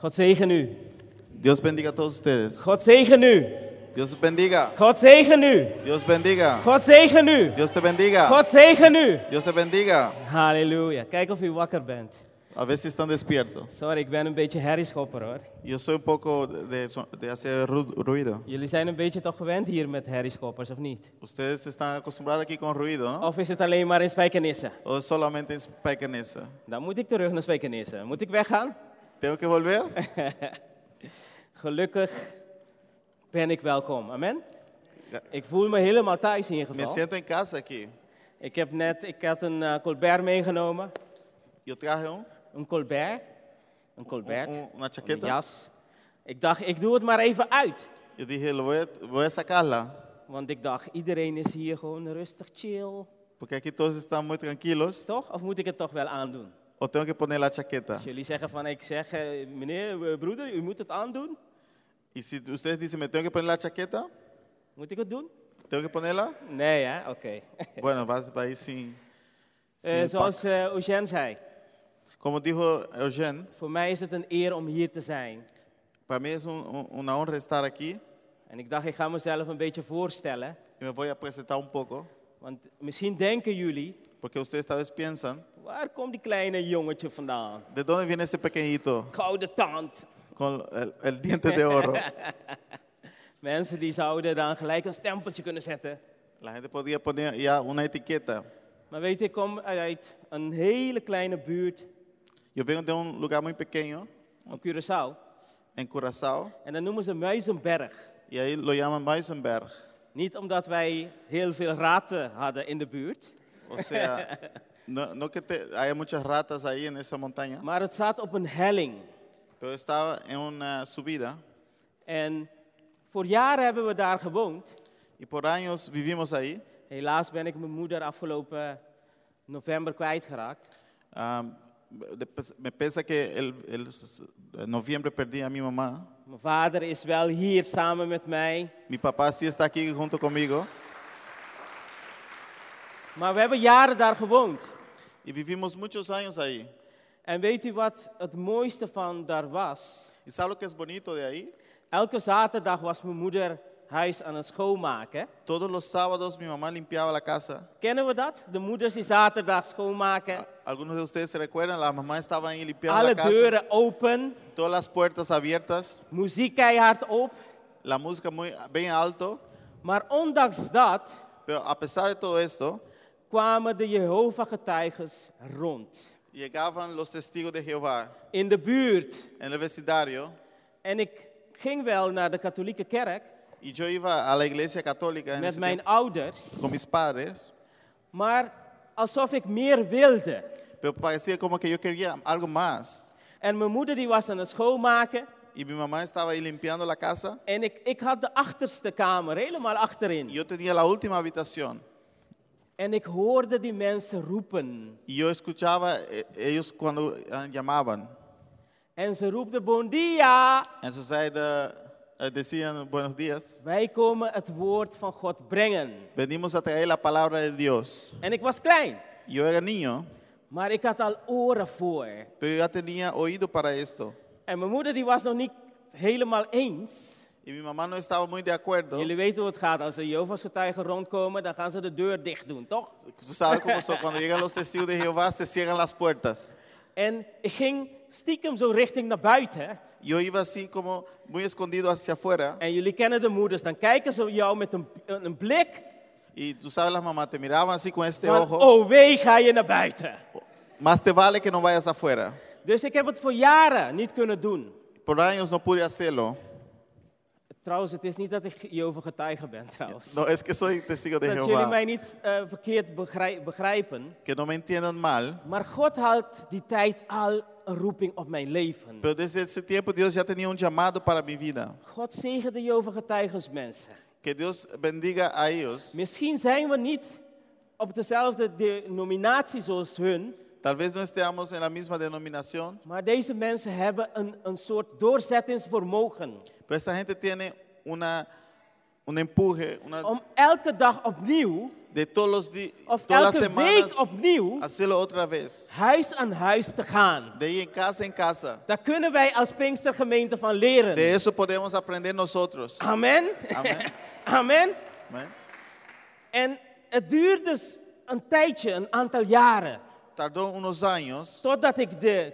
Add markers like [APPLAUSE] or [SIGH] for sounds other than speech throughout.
God zegen u. Dios bendiga a todos ustedes. God zegen u. Dios bendiga. God zegen u. Dios bendiga. God zegen u. Dios te bendiga. God zegen u. Dios te bendiga. Halleluja. Kijk of u wakker bent. A ver si están despiertos. Sorry, ik ben een beetje herrieschopper hoor. Yo soy un poco de, de hacer ru- ruido. Jullie zijn een beetje toch gewend hier met herrieschoppers, of niet? Ustedes están acostumbrados aquí con ruido, ¿no? Of is het alleen maar in Spijkenisse? O solamente en Spijkenisse. Dan moet ik terug naar Spijkenisse. Moet ik weggaan? ¿Tengo que volver? [LAUGHS] Gelukkig ben ik welkom. Amen? Ja. Ik voel me helemaal thuis in ieder Me geval. siento en casa aquí. Ik heb net, ik had een eh, Colbert meegenomen. Yo traje un, Een Colbert. Een Colbert. un- una Een jas. Ik dacht, ik doe het maar even uit. Yo dije, lo voy voy a sacarla. Want ik dacht, iedereen is hier gewoon rustig, chill. Porque aquí todos están muy tranquilos. Toch? Of moet ik het toch wel aandoen? O tengo que poner la chaqueta. Jullie zeggen van, ik zeg, eh, meneer, eh, broeder, u moet het aandoen. Y si ustedes dicen, me tengo que poner la chaqueta, Moet ik het doen? tengo que ponerla. Nee, hè? Oké. [LAUGHS] Bueno, vas va a ir sin. sin Eh, zoals pack. eh Eugène zei, Como dijo Eugene, voor mij is het een eer om hier te zijn. para mí es un- un- una honra estar aquí. En ik dacht, ik ga mezelf een beetje voorstellen. Y me voy a presentar un poco. Want misschien denken jullie, Porque ustedes tal vez piensan, waar komt die kleine jongetje vandaan? ¿de dónde viene ese pequeñito Gouden tand. con el, el diente de oro? [LAUGHS] Mensen die zouden dan gelijk een stempeltje kunnen zetten. La gente podía poner ya una etiqueta. Maar weet je, ik kom uit een hele kleine buurt Yo vengo de un lugar muy pequeño, op Curaçao. en Curazao, En dat noemen ze Muizenberg. y ahí lo llaman Meisenberg. Niet omdat wij heel veel raten hadden in de buurt. O sea, [LAUGHS] no, no que te, haya muchas ratas ahí en esa montaña, Maar het staat op een helling. pero estaba en una subida. En voor jaren hebben we daar gewoond. Y por años vivimos ahí. Helaas ben ik mijn moeder afgelopen november kwijtgeraakt. Um, me pesa que el, el en noviembre perdí a mi mamá. Mijn vader is wel hier samen met mij. Mi papá sí está aquí junto conmigo. Maar we hebben jaren daar gewoond. Y vivimos muchos años ahí. En weet u wat het mooiste van daar was? ¿Y sabe lo que es bonito de ahí? Elke zaterdag was mijn moeder huis aan het schoonmaken. Todos los sábados mi mamá limpiaba la casa. Kennen we dat? De moeders die zaterdag schoonmaken. Algunos de ustedes se recuerdan, la mamá estaba ahí limpiando Alle la casa. deuren open. Todas las puertas abiertas. Muziek keihard op. La música muy bien alto. Maar ondanks dat Pero a pesar de todo esto, kwamen de Jehovah-getuigen rond. llegaban los testigos de Jehová In de buurt. en el vecindario. En ik ging wel naar de katholieke kerk Y yo iba a la iglesia católica en met mijn tiempo ouders. con mis padres. Maar alsof ik meer wilde. Pero parecía como que yo quería algo más. En mijn moeder die was aan het schoonmaken. Y mi mamá estaba ahí limpiando la casa. En ik, ik had de achterste kamer, helemaal achterin. Yo tenía la última habitación. En ik hoorde die mensen roepen. Yo escuchaba eh, ellos cuando eh, llamaban. En ze roepten bon dia. En ze zeiden, eh, decían buenos días. Wij komen het woord van God brengen. Venimos a traer la palabra de Dios. En ik was klein. Yo era niño, Maar ik had al oren voor. pero yo tenía oído para esto. En mijn moeder die was nog niet helemaal eens. Y mi mamá no estaba muy de acuerdo. Jullie weten hoe het gaat. Als de Jehovah's getuigen rondkomen, dan gaan ze de deur dicht doen, toch? Tú sabes cómo son. Cuando llegan los testigos de Jehová, se cierran las puertas. En ik ging stiekem zo richting naar buiten. Yo iba así como muy escondido hacia afuera. En jullie kennen de moeders. Dan kijken ze jou met een, een blik Y tú sabes, las mamás te miraban así con este van, ojo. oh wee, ga je naar buiten. Más te vale que no vayas afuera. Dus ik heb het voor jaren niet kunnen doen. Por años no pude hacerlo. Trouwens, het is niet dat ik Jehovah getuige ben, trouwens. No, es que soy testigo de dat jullie Jehová. mij niet eh, verkeerd begrij- begrijpen. Que no me entiendan mal. Maar God had die tijd al een roeping op mijn leven. Pero desde ese tiempo Dios ya tenía un llamado para mi vida. God zegen de Jehovah getuigens mensen. Que Dios bendiga a ellos. Misschien zijn we niet op dezelfde denominatie zoals hun. Tal vez no estemos en la misma denominación. Maar deze mensen hebben een, een soort doorzettingsvermogen. Pero esta gente tiene una, un empuje una, om elke dag opnieuw, de todos los días, of todas elke semanas, week opnieuw, hacerlo otra vez. huis aan huis te gaan. De ir en casa en casa. Daar kunnen wij als Pinkstergemeente van leren. De eso podemos aprender nosotros. Amen. Amen. [LAUGHS] Amen. Amén. En het duurt dus een tijdje, een aantal jaren, Tardó unos años totdat ik de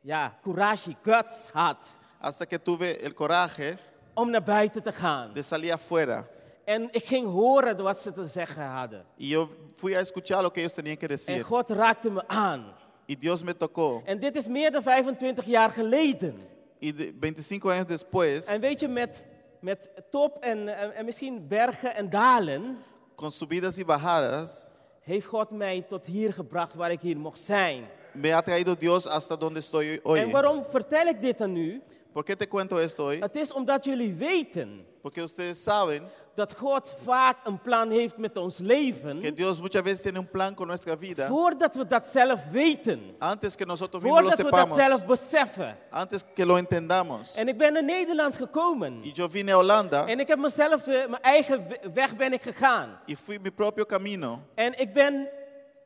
ja, courage, guts had hasta que tuve el coraje om naar buiten te gaan. de salir afuera. En ik ging horen wat ze te zeggen hadden. Y yo fui a escuchar lo que ellos tenían que En decir. God raakte me aan. Y Dios me tocó. En dit is meer dan 25 jaar geleden. Y de 25 años después, En weet je, met, met top en, en, en misschien bergen en dalen, con subidas y bajadas, heeft God mij tot hier gebracht waar ik hier mocht zijn. me ha traído Dios hasta donde estoy hoy. En waarom vertel ik dit aan u? ¿Por qué te cuento esto hoy? Het is omdat jullie weten Porque ustedes saben dat God vaak een plan heeft met ons leven, que Dios muchas veces tiene un plan con nuestra vida voordat we dat zelf weten. antes que nosotros mismos lo Voordat we dat sepamos, zelf beseffen. antes que lo entendamos. En ik ben naar Nederland gekomen. Y yo vine a Holanda En ik heb mezelf, eh, mijn eigen we- weg ben ik gegaan. y fui mi propio camino. En ik ben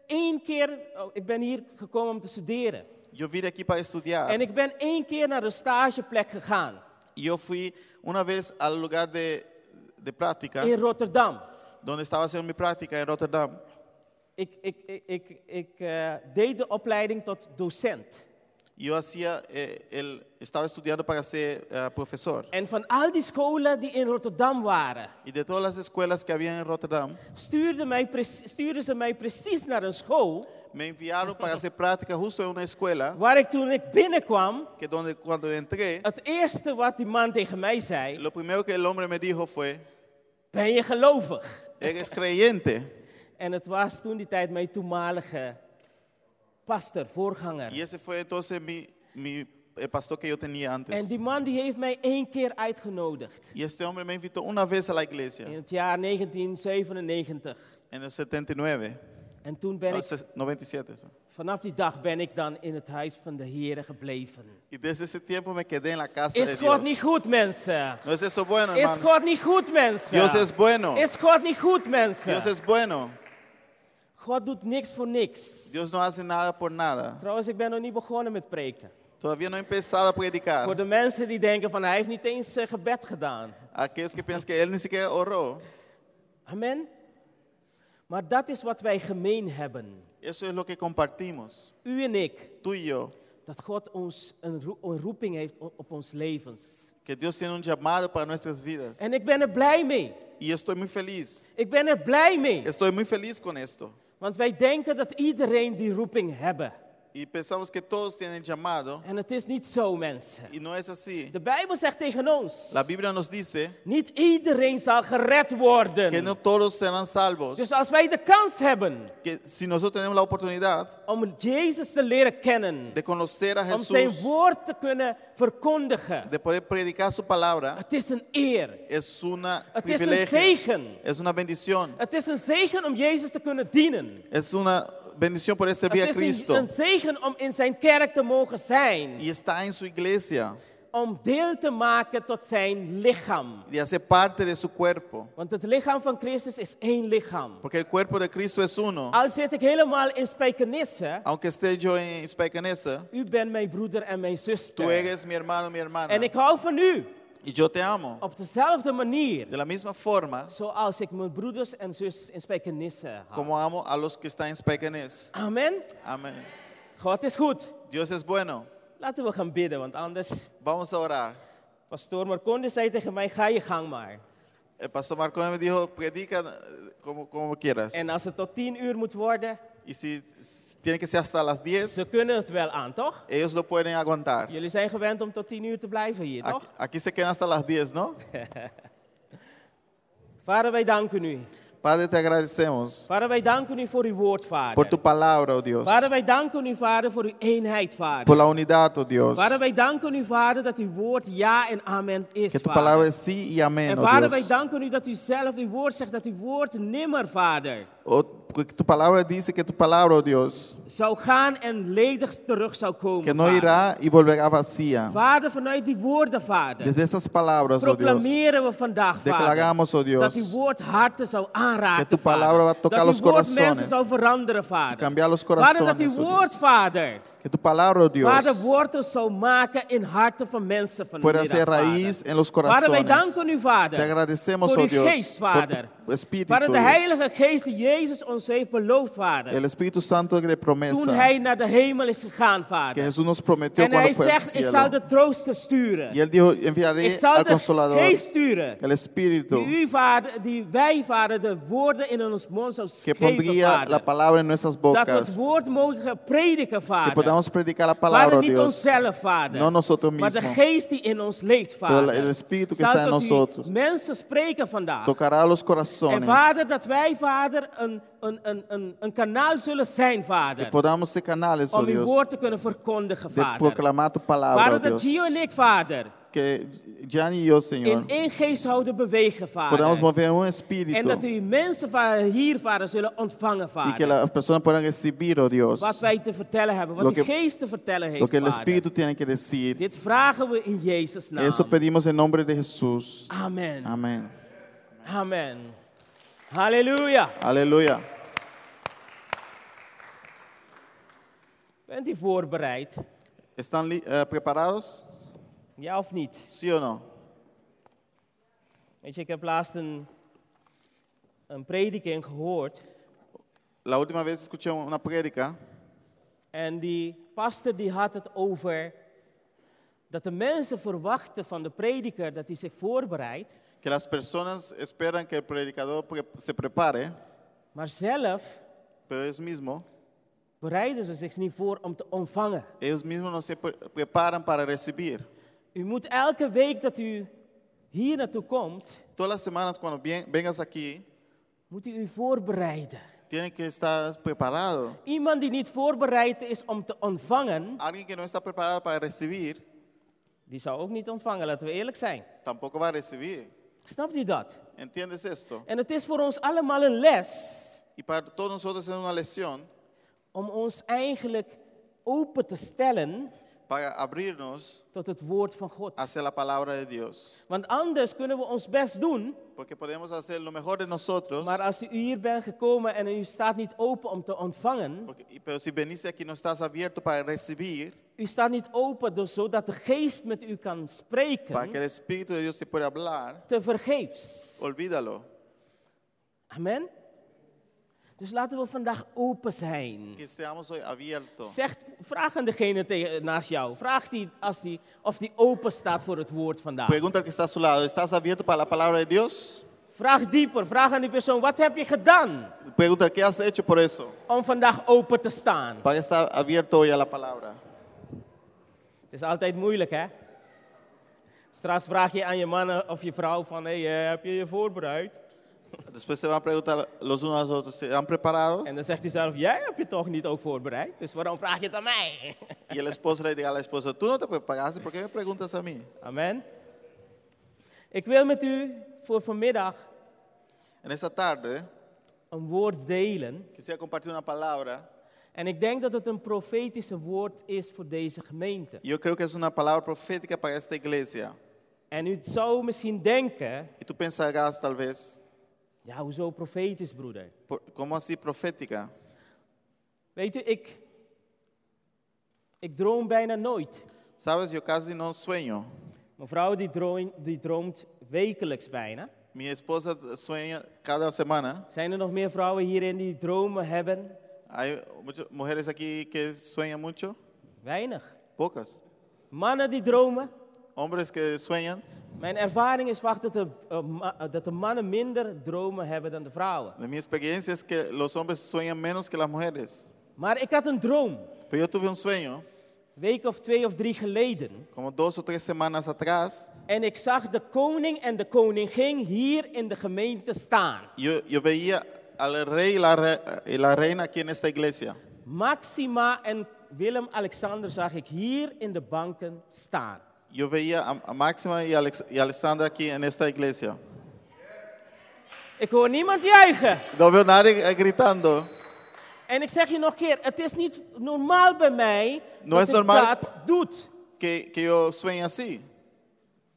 één keer, oh, ik ben hier gekomen om te studeren. Yo vine aquí para estudiar. En ik ben één keer naar een stageplek gegaan yo fui una vez al lugar de, de práctica, in Rotterdam. donde estaba haciendo mi práctica en Rotterdam. Ik, ik, ik, ik, ik eh, deed de opleiding tot docent. Yo hacía, eh, el, estaba estudiando para ser eh, profesor. En van al die scholen die in Rotterdam waren, Y de todas las escuelas que había en Rotterdam, stuurden, mij, pre- stuurden ze mij precies naar een school me enviaron para hacer práctica justo en una escuela waar ik toen ik binnenkwam, que donde cuando entré, het eerste wat die man tegen mij zei, lo primero que el hombre me dijo fue, ben je gelovig? eres creyente. En het was toen die tijd mijn toenmalige pastor, voorganger. Y ese fue entonces mi, mi pastor que yo tenía En antes. die man die heeft mij één keer uitgenodigd. Y este hombre me invitó una vez a la iglesia, In het jaar 1997. en el 79, En toen ben no, ik, ses- 97. eso. vanaf die dag ben ik dan in het huis van de Heer gebleven. Y desde ese tiempo me quedé en la casa Is de God niet goed, mensen? ¿No es eso bueno, Is hermanos? God niet goed, mensen? Dios es bueno. Is God niet goed, mensen? Dios es bueno. God doet niks voor niks. Dios no hace nada por nada. Trouwens, ik ben nog niet begonnen met preken. Todavía no he empezado a Voor predicar. de mensen die denken van hij heeft niet eens eh, gebed gedaan. Aquellos que piensan que Él ni siquiera oró. Amen. Maar dat is wat wij gemeen hebben. Eso es lo que compartimos, U en ik. tú y yo. Dat God ons een, roe- een roeping heeft op ons levens. Que Dios tiene un llamado para nuestras vidas. En ik ben er blij mee. Y estoy muy feliz. Ik ben er blij mee. Estoy muy feliz con esto. Want wij denken dat iedereen die roeping hebben. Y pensamos que todos tienen llamado. En het is niet zo, mensen. Y no es así. De Bijbel zegt tegen ons. La Biblia nos dice Niet iedereen zal gered que no todos serán salvos. Dus als wij de kans hebben Que si nosotros tenemos la oportunidad om Jezus te leren kennen. de conocer a Om zijn Jesús, woord te kunnen verkondigen. de poder predicar su palabra, Het is een eer. es una Het is een privilegio. zegen. Es una bendición. Het is een zegen om Jezus te kunnen dienen. Es una bendición servir a Het is een, Cristo. zegen om in zijn kerk te mogen zijn. Y está en su iglesia. Om deel te maken tot zijn lichaam. Y hace parte de su cuerpo. Want het lichaam van Christus is één lichaam. Porque el cuerpo de Cristo es uno. Al zit ik helemaal in Spijkenisse, Aunque esté yo en Spijkenisse, u bent mijn broeder en mijn tú zuster. eres mi hermano, mi hermana. En ik hou van u. Y yo te amo. Op dezelfde manier. De la misma forma Zoals ik mijn broeders en zusters in Spijkenisse hou. como amo a los que están en Spijkenis. Amen. Amén. God is goed. Dios es bueno. Laten we gaan bidden, want anders... Vamos a orar. Pastoor Marconde zei tegen mij, ga je gang maar. El pastor Marcone me dijo, predica como, como quieras. En als het tot tien uur moet worden, Y si tiene que ser hasta las 10, ze kunnen het wel aan, toch? ellos lo pueden aguantar. Jullie zijn gewend om tot tien uur te blijven hier, toch? Aquí, aquí se quedan hasta las 10, ¿no? [LAUGHS] Vader, wij danken u. Padre, te agradecemos Vader, wij danken u voor uw woord, por tu Vader. palabra, oh Dios. Vader, wij danken u, Vader, voor uw eenheid, Vader. Por la unidad, oh Dios. Vader, wij danken u, Vader, dat uw woord ja en amen is, Que tu palabra Vader. es sí y amén, En oh Vader, wij Dios. danken u dat u zelf uw woord zegt, dat uw woord nimmer, Vader, Oh, tu palabra dice que tu palabra, oh Dios, zou gaan en ledig terug zou komen. que no Vader. irá y volverá vacía. Vader, vanuit die woorden, Vader, Desde esas palabras, oh Dios, proclameren we vandaag, Vader, declaramos, oh dat Dios, woord harten zou aanraken, Que tu palabra va a Vader. tocar dat los uw woord mensen zou veranderen, Vader. cambiar los Vader, dat corazones, uw oh woord, Dios. Vader, que tu palabra, oh Dios, Vader, wortel zou maken in harten van mensen vanmiddag, hacer Vader. raíz en los Vader, wij corazones. danken u, Vader, Te agradecemos, voor oh Dios, geest, por Vader. tu Espíritu, Vader, de. Heilige Geest die Jezus ons heeft beloofd, Vader. el Espíritu Santo de Toen promesa hij naar de hemel is gegaan, que Vader. Jesús nos prometió En hij zegt, ik zal de trooster sturen. Y él dijo, Ik enviaré zal al de Consolador, geest sturen. el Espíritu, Die, u, vader, die wij, Vader, de woorden in ons mond zou que geven, pondría la Vader. palabra en nuestras Dat we bocas, het woord mogen prediken, que Vader. Podamos predicar la palabra, Vader, oh niet Dios, onszelf, Vader. no nosotros Maar de mismos. geest die in ons leeft, Todo el Vader. Espíritu que Zal está en tot u nosotros mensen spreken vandaag. tocará los En corazones, Vader, dat wij, Vader, een, een, een, een, een kanaal zullen zijn, que Vader. podamos ser canales, oh Om uw Dios, woord te kunnen verkondigen, de Vader. proclamar tu palabra, Vader, oh dat Dios, Gio en ik, Vader, que Jan y yo, in Señor, één geest zouden bewegen, podamos Vader. mover un En dat u mensen hier, Vader, zullen ontvangen, y que Vader. las personas puedan recibir, oh Dios, Wat wij te vertellen hebben, Lo wat que- geest te vertellen lo heeft, que el Vader. Espíritu tiene que decir. Dit vragen we in Jezus' naam. Eso pedimos en nombre de Jesús. Amen. Amén. Amen. Halleluja. Aleluya. Bent u voorbereid? ¿Están li- eh, preparados? Ja of niet? ¿Sí o no? Weet je, ik heb laatst een, een prediking gehoord. La última vez escuché una prédica En die pastor die had het over dat de mensen verwachten van de prediker dat hij zich voorbereidt. que las personas esperan que el predicador pre- se prepare, Maar zelf pero ellos mismos, bereiden ze zich niet voor om te ontvangen. ellos mismos no se pre- preparan para recibir. U moet elke week dat u hier naartoe komt, Todas las semanas cuando bien- vengas aquí, moet u u voorbereiden. tienen que estar preparado. Iemand die niet voorbereid is om te ontvangen, Alguien que no está preparado para recibir, die zou ook niet ontvangen, laten we eerlijk zijn. tampoco va a recibir. Snapt u dat? ¿Entiendes esto? En het is voor ons allemaal een les Y para todos nosotros es una lección om ons eigenlijk open te stellen para abrirnos tot het woord van God. hacia la palabra de Dios. Want anders kunnen we ons best doen, Porque podemos hacer lo mejor de nosotros, maar als u hier bent gekomen en u staat niet open om te ontvangen, porque- pero si venís aquí no estás abierto para recibir, u staat niet open dus zodat de geest met u kan para que spreken, el Espíritu de Dios te pueda hablar, te vergeefs. olvídalo. Amen. Dus laten we vandaag open zijn. Que estemos hoy abiertos. Zeg, vraag aan degene tegen, naast jou. Vraag die, als die of die open staat voor het woord vandaag. Pregunta al que está a su lado, ¿estás abierto para la palabra de Dios? Vraag dieper. Vraag aan die persoon, wat heb je gedaan Pregunta, ¿qué has hecho por eso? om vandaag open te staan? Para estar abierto hoy a la palabra. Het is altijd moeilijk, hè? Straks vraag je aan je man of je vrouw van, hey, eh, heb je je voorbereid? Después se van a preguntar los unos a los otros, ¿se han preparado? En dan zegt hij zelf, jij hebt je toch niet ook voorbereid? Dus waarom vraag je het aan mij? Y el esposo le diga a la esposa, tú no te preparaste, ¿por qué me preguntas a mí? Amen. Ik wil met u voor vanmiddag En esta tarde een woord delen. quisiera compartir una palabra. En ik denk dat het een profetische woord is voor deze gemeente. Yo creo que es una palabra profética para esta iglesia. En u zou misschien denken, Y tú pensarás tal vez, ja, hoezo profetisch, broeder? por- ¿cómo así profética? Weet u, ik, ik droom bijna nooit. Sabes, yo casi no sueño. Mijn vrouw die droomt, die droomt wekelijks bijna. Mi esposa sueña cada semana. Zijn er nog meer vrouwen hierin die dromen hebben? Hay muchas mujeres aquí que sueñan mucho, Weinig. pocas. Mannen die dromen? Hombres que sueñan. Mijn ervaring is wacht dat de, eh, eh, dat de mannen minder dromen hebben dan de vrouwen. De mi experiencia es que los hombres sueñan menos que las mujeres. Maar ik had een droom, Pero yo tuve un sueño, een week of twee of drie geleden. como dos o tres semanas atrás. En ik zag de koning en de koningin hier in de gemeente staan. Yo, yo veía al rey y la, re- la reina aquí en esta iglesia. Maxima en Willem-Alexander zag ik hier in de banken staan. Yo veía a, Máxima y, Alex- y Alexandra aquí en esta iglesia. Ik hoor niemand juichen. No veo nadie eh, gritando. En ik zeg je nog een keer, het is niet normaal bij mij No dat es ik normal. dat doet. Que, que yo sueñe así.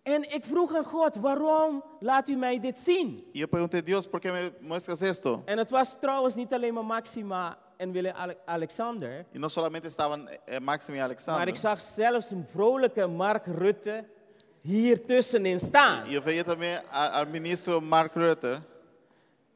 En ik vroeg aan God, waarom laat u mij dit zien? Yo pregunté, Dios, ¿por qué me muestras esto? En het was trouwens niet alleen maar Maxima en Willem Ale- Alexander. Y no solamente estaban eh, Máximo y Maar Alexander. ik zag zelfs een vrolijke Mark Rutte hier tussenin staan. Yo veía también al ministro Mark Rutte.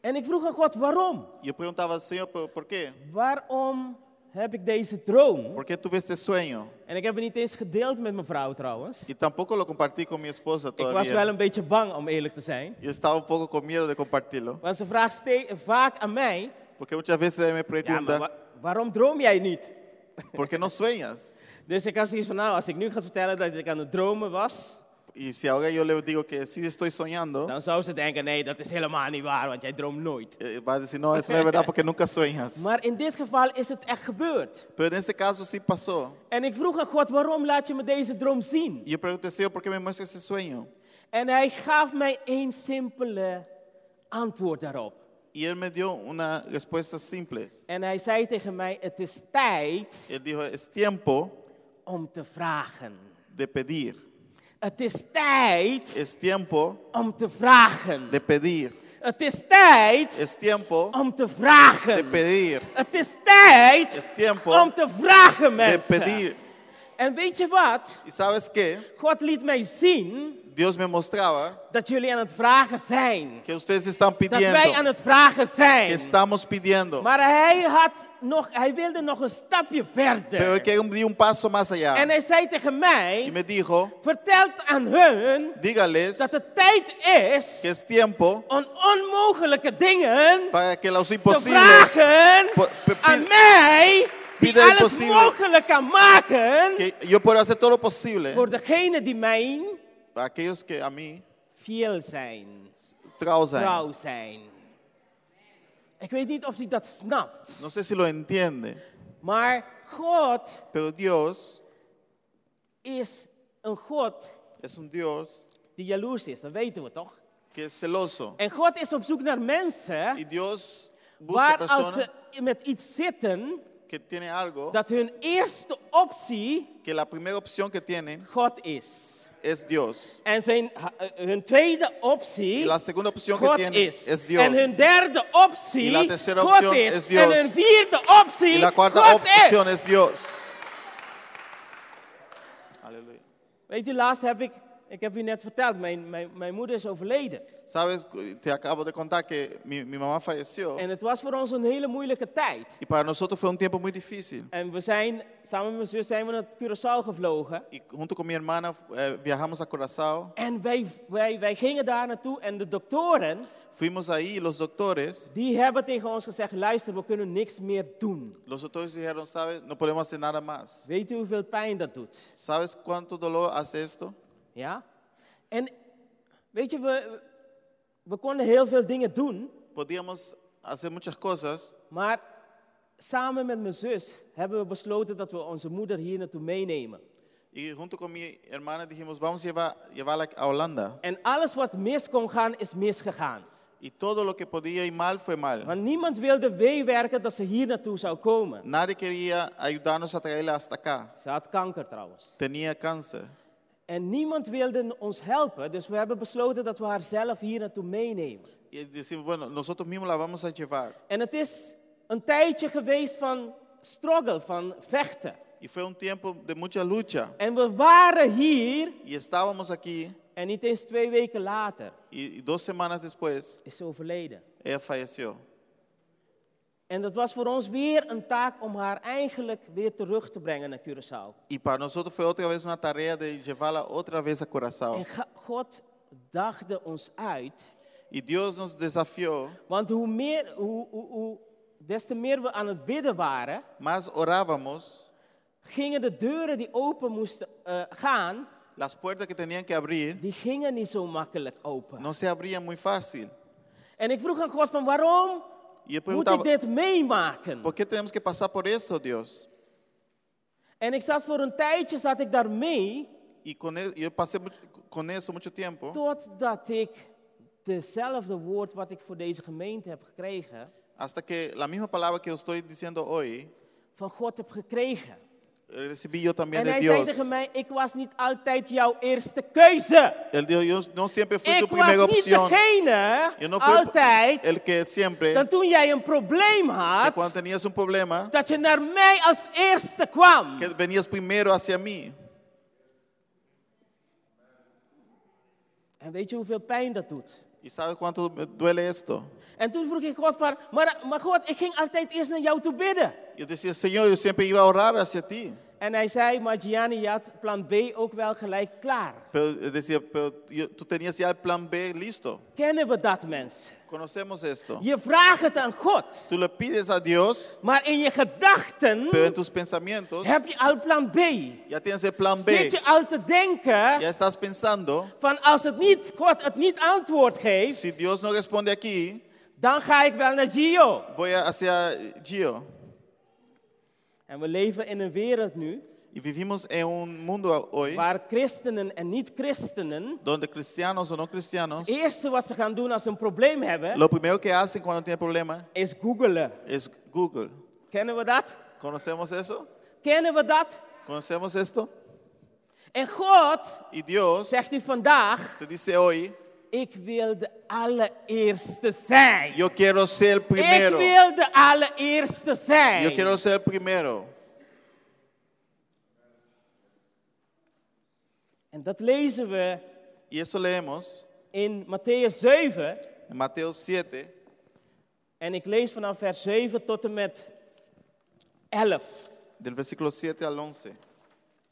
En ik vroeg aan God, waarom? Yo preguntaba al Señor, ¿por, por qué? Waarom heb ik deze droom? ¿Por qué tuve este sueño? En ik heb het niet eens gedeeld met mijn vrouw trouwens. Y tampoco lo compartí con mi esposa Ik was todavía. wel een beetje bang om eerlijk te zijn. Yo estaba un poco con miedo de compartirlo. Want ze vraagt vaak aan mij, Porque muchas veces me ja, pregunta, wa- waarom droom jij niet? [LAUGHS] ¿por qué no sueñas? Dus ik had zoiets van, nou, als ik nu ga vertellen dat ik aan het dromen was, Y si ahora yo le digo que sí estoy soñando, dan zou ze denken, nee, dat is helemaal niet waar, want jij droomt nooit. eh, va a decir, no, eso no es verdad porque nunca sueñas. [LAUGHS] Maar in dit geval is het echt gebeurd. Pero en este caso sí pasó. En ik vroeg aan God, waarom laat je me deze droom zien? Yo pregunté, Señor, ¿por qué me muestras ese sueño? En hij gaf mij één simpele antwoord daarop. Y él me dio una respuesta simple. En hij zei tegen mij, het is tijd Él dijo, es tiempo om te vragen. de pedir. Het is tijd Es tiempo om te vragen. de pedir. Het is tijd Es tiempo om te de vragen. pedir. Het is tijd Es tiempo om te vragen, de mensen. pedir. En weet je wat? ¿Y sabes qué? God liet mij zien Dios me mostraba dat jullie aan het vragen zijn. que ustedes están Dat wij pidiendo. aan het vragen Que zijn. estamos pidiendo. Maar hij, had nog, hij wilde nog een stapje Pero él verder. quería un, un paso más En allá. hij zei tegen Y mij, me dijo, vertel aan hun dígales dat het tijd que is es tiempo om onmogelijke dingen para que los te vragen aan mij, die alles mogelijk kan maken que yo puedo hacer todo lo posible voor degene die mij para aquellos que a mí veel zijn, trouw zijn. trouw zijn. Ik weet niet of u dat snapt, No sé si lo entiende, maar God pero Dios is een God es un Dios die jaloers is, dat weten we toch? que es celoso. En God is op zoek naar mensen Y Dios busca waar als ze met iets zitten, que tienen algo, dat hun eerste optie que la primera opción que tienen God is. Es Dios. En zijn, eh, hun tweede optie la segunda opción que God tienen is. es Dios. En hun derde optie Y la tercera God opción is. es Dios. En hun vierde optie Y la cuarta God opción is. es Dios. Aleluya. Weet u, laatst heb ik, ik heb u net verteld, mijn, mijn, mijn moeder is overleden. Sabes, te acabo de contar que mi, mi mamá falleció. En het was voor ons een hele moeilijke tijd. Y para nosotros fue un tiempo muy difícil. En we zijn, samen met mijn zus zijn we naar Curaçao gevlogen. Y junto con mi hermana eh, viajamos a Curazao. En wij, wij, wij gingen daar naartoe en de doktoren, Fuimos ahí los doctores, die hebben tegen ons gezegd, luister, we kunnen niks meer doen. los doctores dijeron, sabes, no podemos hacer nada más. Weet u hoeveel pijn dat doet? ¿Sabes cuánto dolor hace esto? Ja? En weet je, we, we konden heel veel dingen doen, Podíamos hacer muchas cosas, maar samen met mijn zus hebben we besloten dat we onze moeder hier naartoe meenemen. y junto con mi hermana dijimos, vamos a llevar, llevarla a Holanda. En alles wat mis kon gaan, is misgegaan. Y todo lo que podía ir mal fue mal. Want niemand wilde meewerken dat ze hier naartoe zou komen. Nadie quería ayudarnos a traerla hasta acá. Ze had kanker trouwens. Tenía cáncer. En niemand wilde ons helpen, dus we hebben besloten dat we haar zelf hier naartoe meenemen. Y decimos, bueno, nosotros mismos la vamos a llevar. En het is een tijdje geweest van struggle, van vechten. Y fue un tiempo de mucha lucha. En we waren hier Y estábamos aquí en niet eens twee weken later y, y dos semanas después is ze overleden. ella falleció. En dat was voor ons weer een taak om haar eigenlijk weer terug te brengen naar Curaçao. Y para nosotros fue otra vez una tarea de llevarla otra vez a Curazao. En God daagde ons uit, Y Dios nos desafió, want hoe meer, hoe, hoe, hoe, des te meer we aan het bidden waren, más orábamos, gingen de deuren die open moesten eh, gaan, las puertas que tenían que abrir die gingen niet zo makkelijk open. no se abrían muy fácil. En ik vroeg aan God van waarom Moet ik dit meemaken? ¿por qué tenemos que pasar por esto, Dios? En ik zat voor een tijdje zat ik daar mee, Y con e- yo pasé mu- con eso mucho tiempo, totdat ik dezelfde woord wat ik voor deze gemeente heb gekregen, hasta que la misma palabra que yo estoy diciendo hoy, van God heb gekregen. Recibí yo también En de hij zei Dios. tegen mij, ik was niet altijd jouw eerste keuze. Él dijo, yo no siempre fui tu Ik primera was niet opción. degene, Yo no fui altijd, el que siempre, dan toen jij een probleem que had, cuando tenías un problema, dat je naar mij als eerste kwam. que venías primero hacia mí. En weet je hoeveel pijn dat doet? ¿Y sabes cuánto me duele esto? En toen vroeg ik God van, maar, maar God, ik ging altijd eerst naar jou toe bidden. Yo decía, Señor, yo siempre iba a orar hacia ti. En hij zei, maar Gianni, je had plan B ook wel gelijk klaar. Pero él decía, pero yo- tú tenías ya el plan B listo. Kennen we dat, mensen? Conocemos esto. Je vraagt het aan God, Tú le pides a Dios, maar in je gedachten pero en tus pensamientos heb je al plan B. ya tienes el plan Zit B. je al te denken Ya estás pensando, van als het niet, God het niet antwoord geeft, si Dios no responde aquí, dan ga ik wel naar Gio. voy a- hacia Gio. En we leven in een wereld nu Y vivimos en un mundo hoy waar christenen en niet-christenen donde cristianos o no cristianos, het eerste wat ze gaan doen als ze een probleem hebben, lo primero que hacen cuando tienen problema is googelen. es Google. Kennen we dat? ¿Conocemos eso? Kennen we dat? ¿Conocemos esto? En God Y Dios zegt u vandaag, te dice hoy, ik wil de allereerste zijn. yo quiero ser el Ik primero. wil de allereerste Yo zijn. quiero ser el primero. En dat lezen we Y eso leemos in Matthäus 7. en Mateo 7, En ik lees vanaf vers 7 tot en met 11. del versículo 7 al 11.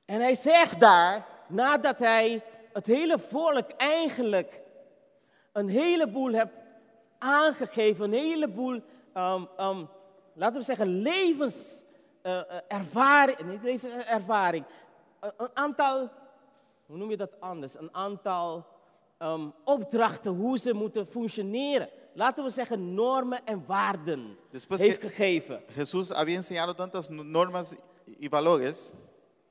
En hij zegt daar, nadat hij het hele volk eigenlijk een heleboel heeft aangegeven, een heleboel, ehm, ehm, laten we zeggen, levenservaring, niet levenservaring, een, een aantal, hoe noem je dat anders, een aantal ehm, opdrachten hoe ze moeten functioneren. Laten we zeggen normen en waarden Después heeft que- gegeven. Jesús había enseñado tantas normas y valores.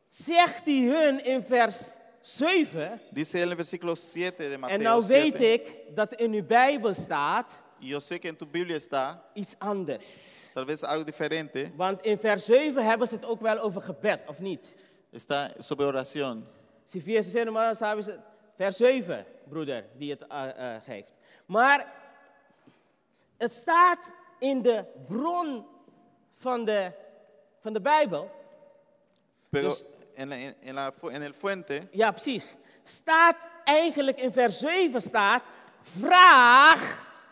Zegt hij hun in vers 7, Dice en el versículo 7 de En Mateo nou weet 7. ik dat in uw Bijbel staat Y yo sé que en tu Biblia está iets anders. tal vez algo diferente. Want in vers 7 hebben ze het ook wel over gebed, of niet? Está sobre oración. Si vers 7, maar sabe ze- vers 7, broeder, die het eh, eh, geeft. Maar het staat in de bron van de, van de Bijbel. Pero Dus- en, en- la en el fuente Ja, precies. Staat eigenlijk in vers 7 staat, vraag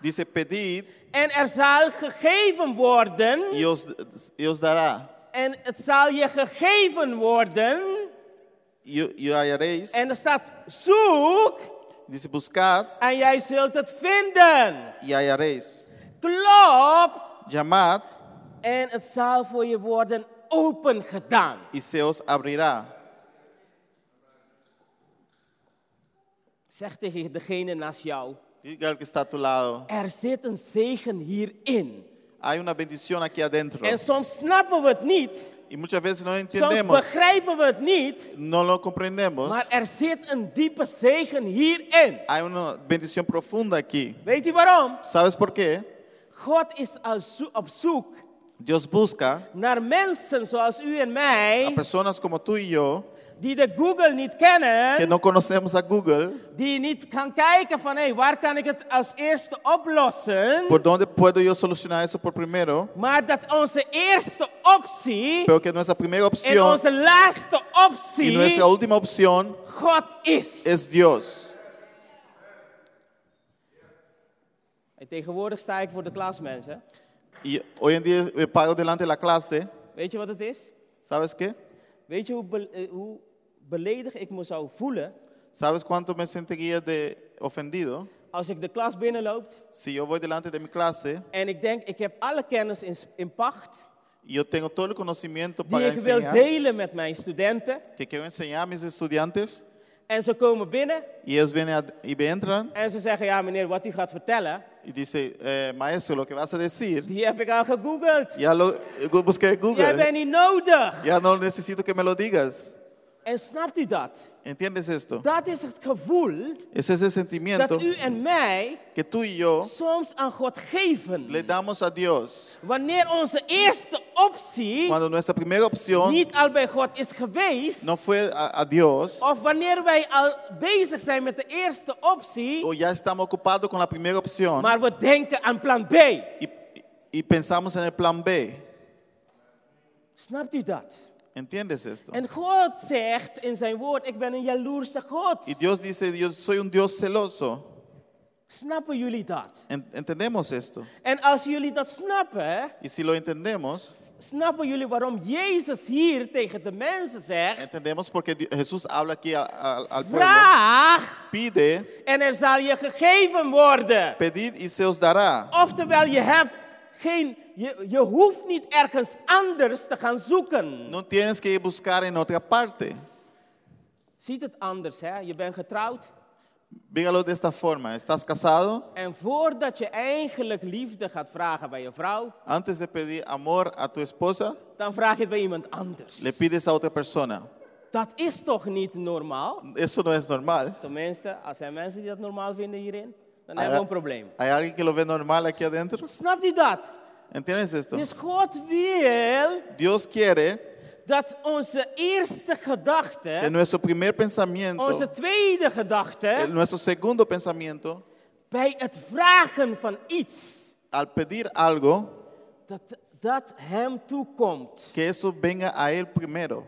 dice, pedid en er zal gegeven worden. y os, y os dará. En het zal je gegeven worden. Y, y hallaréis. En er staat zoek Dice, buscad en jij zult het vinden. y hallaréis. Klop en het zal voor je worden open gedaan. y se os abrirá. Zeg tegen degene naast jou, Diga al que está a tu lado. er zit een zegen hierin. Hay una bendición aquí adentro. En soms snappen we het niet, Y muchas veces no soms entendemos, begrijpen we het niet, no lo comprendemos. maar er zit een diepe zegen hierin. Hay una bendición profunda aquí. Weet u waarom? ¿Sabes por qué? God is op zoek Dios busca naar mensen zoals u en a mij, personas como tú y yo die de Google niet kennen, que no conocemos a Google, die niet gaan kijken van hé, waar kan ik het als eerste oplossen, por dónde puedo yo solucionar eso por primero, maar dat onze eerste optie pero que nuestra primera en opción onze laatste y optie nuestra última opción God is. es Dios. En tegenwoordig sta ik voor de klas, mensen. Y hoy en día me paro delante de la clase, Weet je wat het is? ¿sabes qué? Weet je hoe, be- eh, hoe beledigd ik me zou voelen ¿Sabes cuánto me sentiría de ofendido als ik de klas binnenloopt si yo voy delante de mi clase en ik denk ik heb alle kennis in, in pacht yo tengo todo el conocimiento die para ik wil enseñar, delen met mijn studenten que quiero enseñar a mis estudiantes en ze komen binnen a- y me entran en ze zeggen ja meneer wat u gaat vertellen y dice, eh, maestro, lo que vas a decir, die heb ik al gegoogeld. ya lo eh, busqué en Jij Google, bent niet nodig. ya no necesito que me lo digas. En snapt u dat? ¿Entiendes esto? Dat is het gevoel Es ese sentimiento dat u en mij que tú y yo soms aan God geven. le damos a Dios Wanneer onze eerste optie cuando nuestra primera opción niet al bij God is geweest, no fue a, a Dios of wanneer wij al bezig zijn met de eerste optie, o ya estamos ocupados con la primera opción maar we denken aan plan B. y, y pensamos en el plan B. Snapt u dat? ¿Entiendes esto? En God zegt in zijn woord, ik ben een jaloerse God. Y Dios dice, yo soy un Dios celoso. Snappen jullie dat? En- entendemos esto. En als jullie dat snappen, Y si lo entendemos, snappen jullie waarom Jezus hier tegen de mensen zegt, entendemos porque Jesús habla aquí a- a- al pueblo. vraag Pide, en er zal je gegeven worden. pedid y se os dará. Oftewel, je hebt geen, je, je hoeft niet ergens anders te gaan zoeken. No tienes que buscar en otra parte. Ziet het anders, hè? Je bent getrouwd. Dígalo de esta forma. Estás casado. En voordat je eigenlijk liefde gaat vragen bij je vrouw, Antes de pedir amor a tu esposa, dan vraag je het bij iemand anders. le pides a otra persona. Dat is toch niet normaal? Eso no es normal. Tenminste, als er mensen die dat normaal vinden hierin, dan hebben we een probleem. hay alguien que lo ve normal aquí adentro. Snapt u dat? ¿Entiendes esto? Dus God wil Dios quiere dat onze eerste que gedachte, nuestro primer pensamiento, onze tweede gedachte, el- nuestro segundo pensamiento, bij het vragen van iets, al pedir algo, dat dat hem toekomt. que eso venga a Él primero.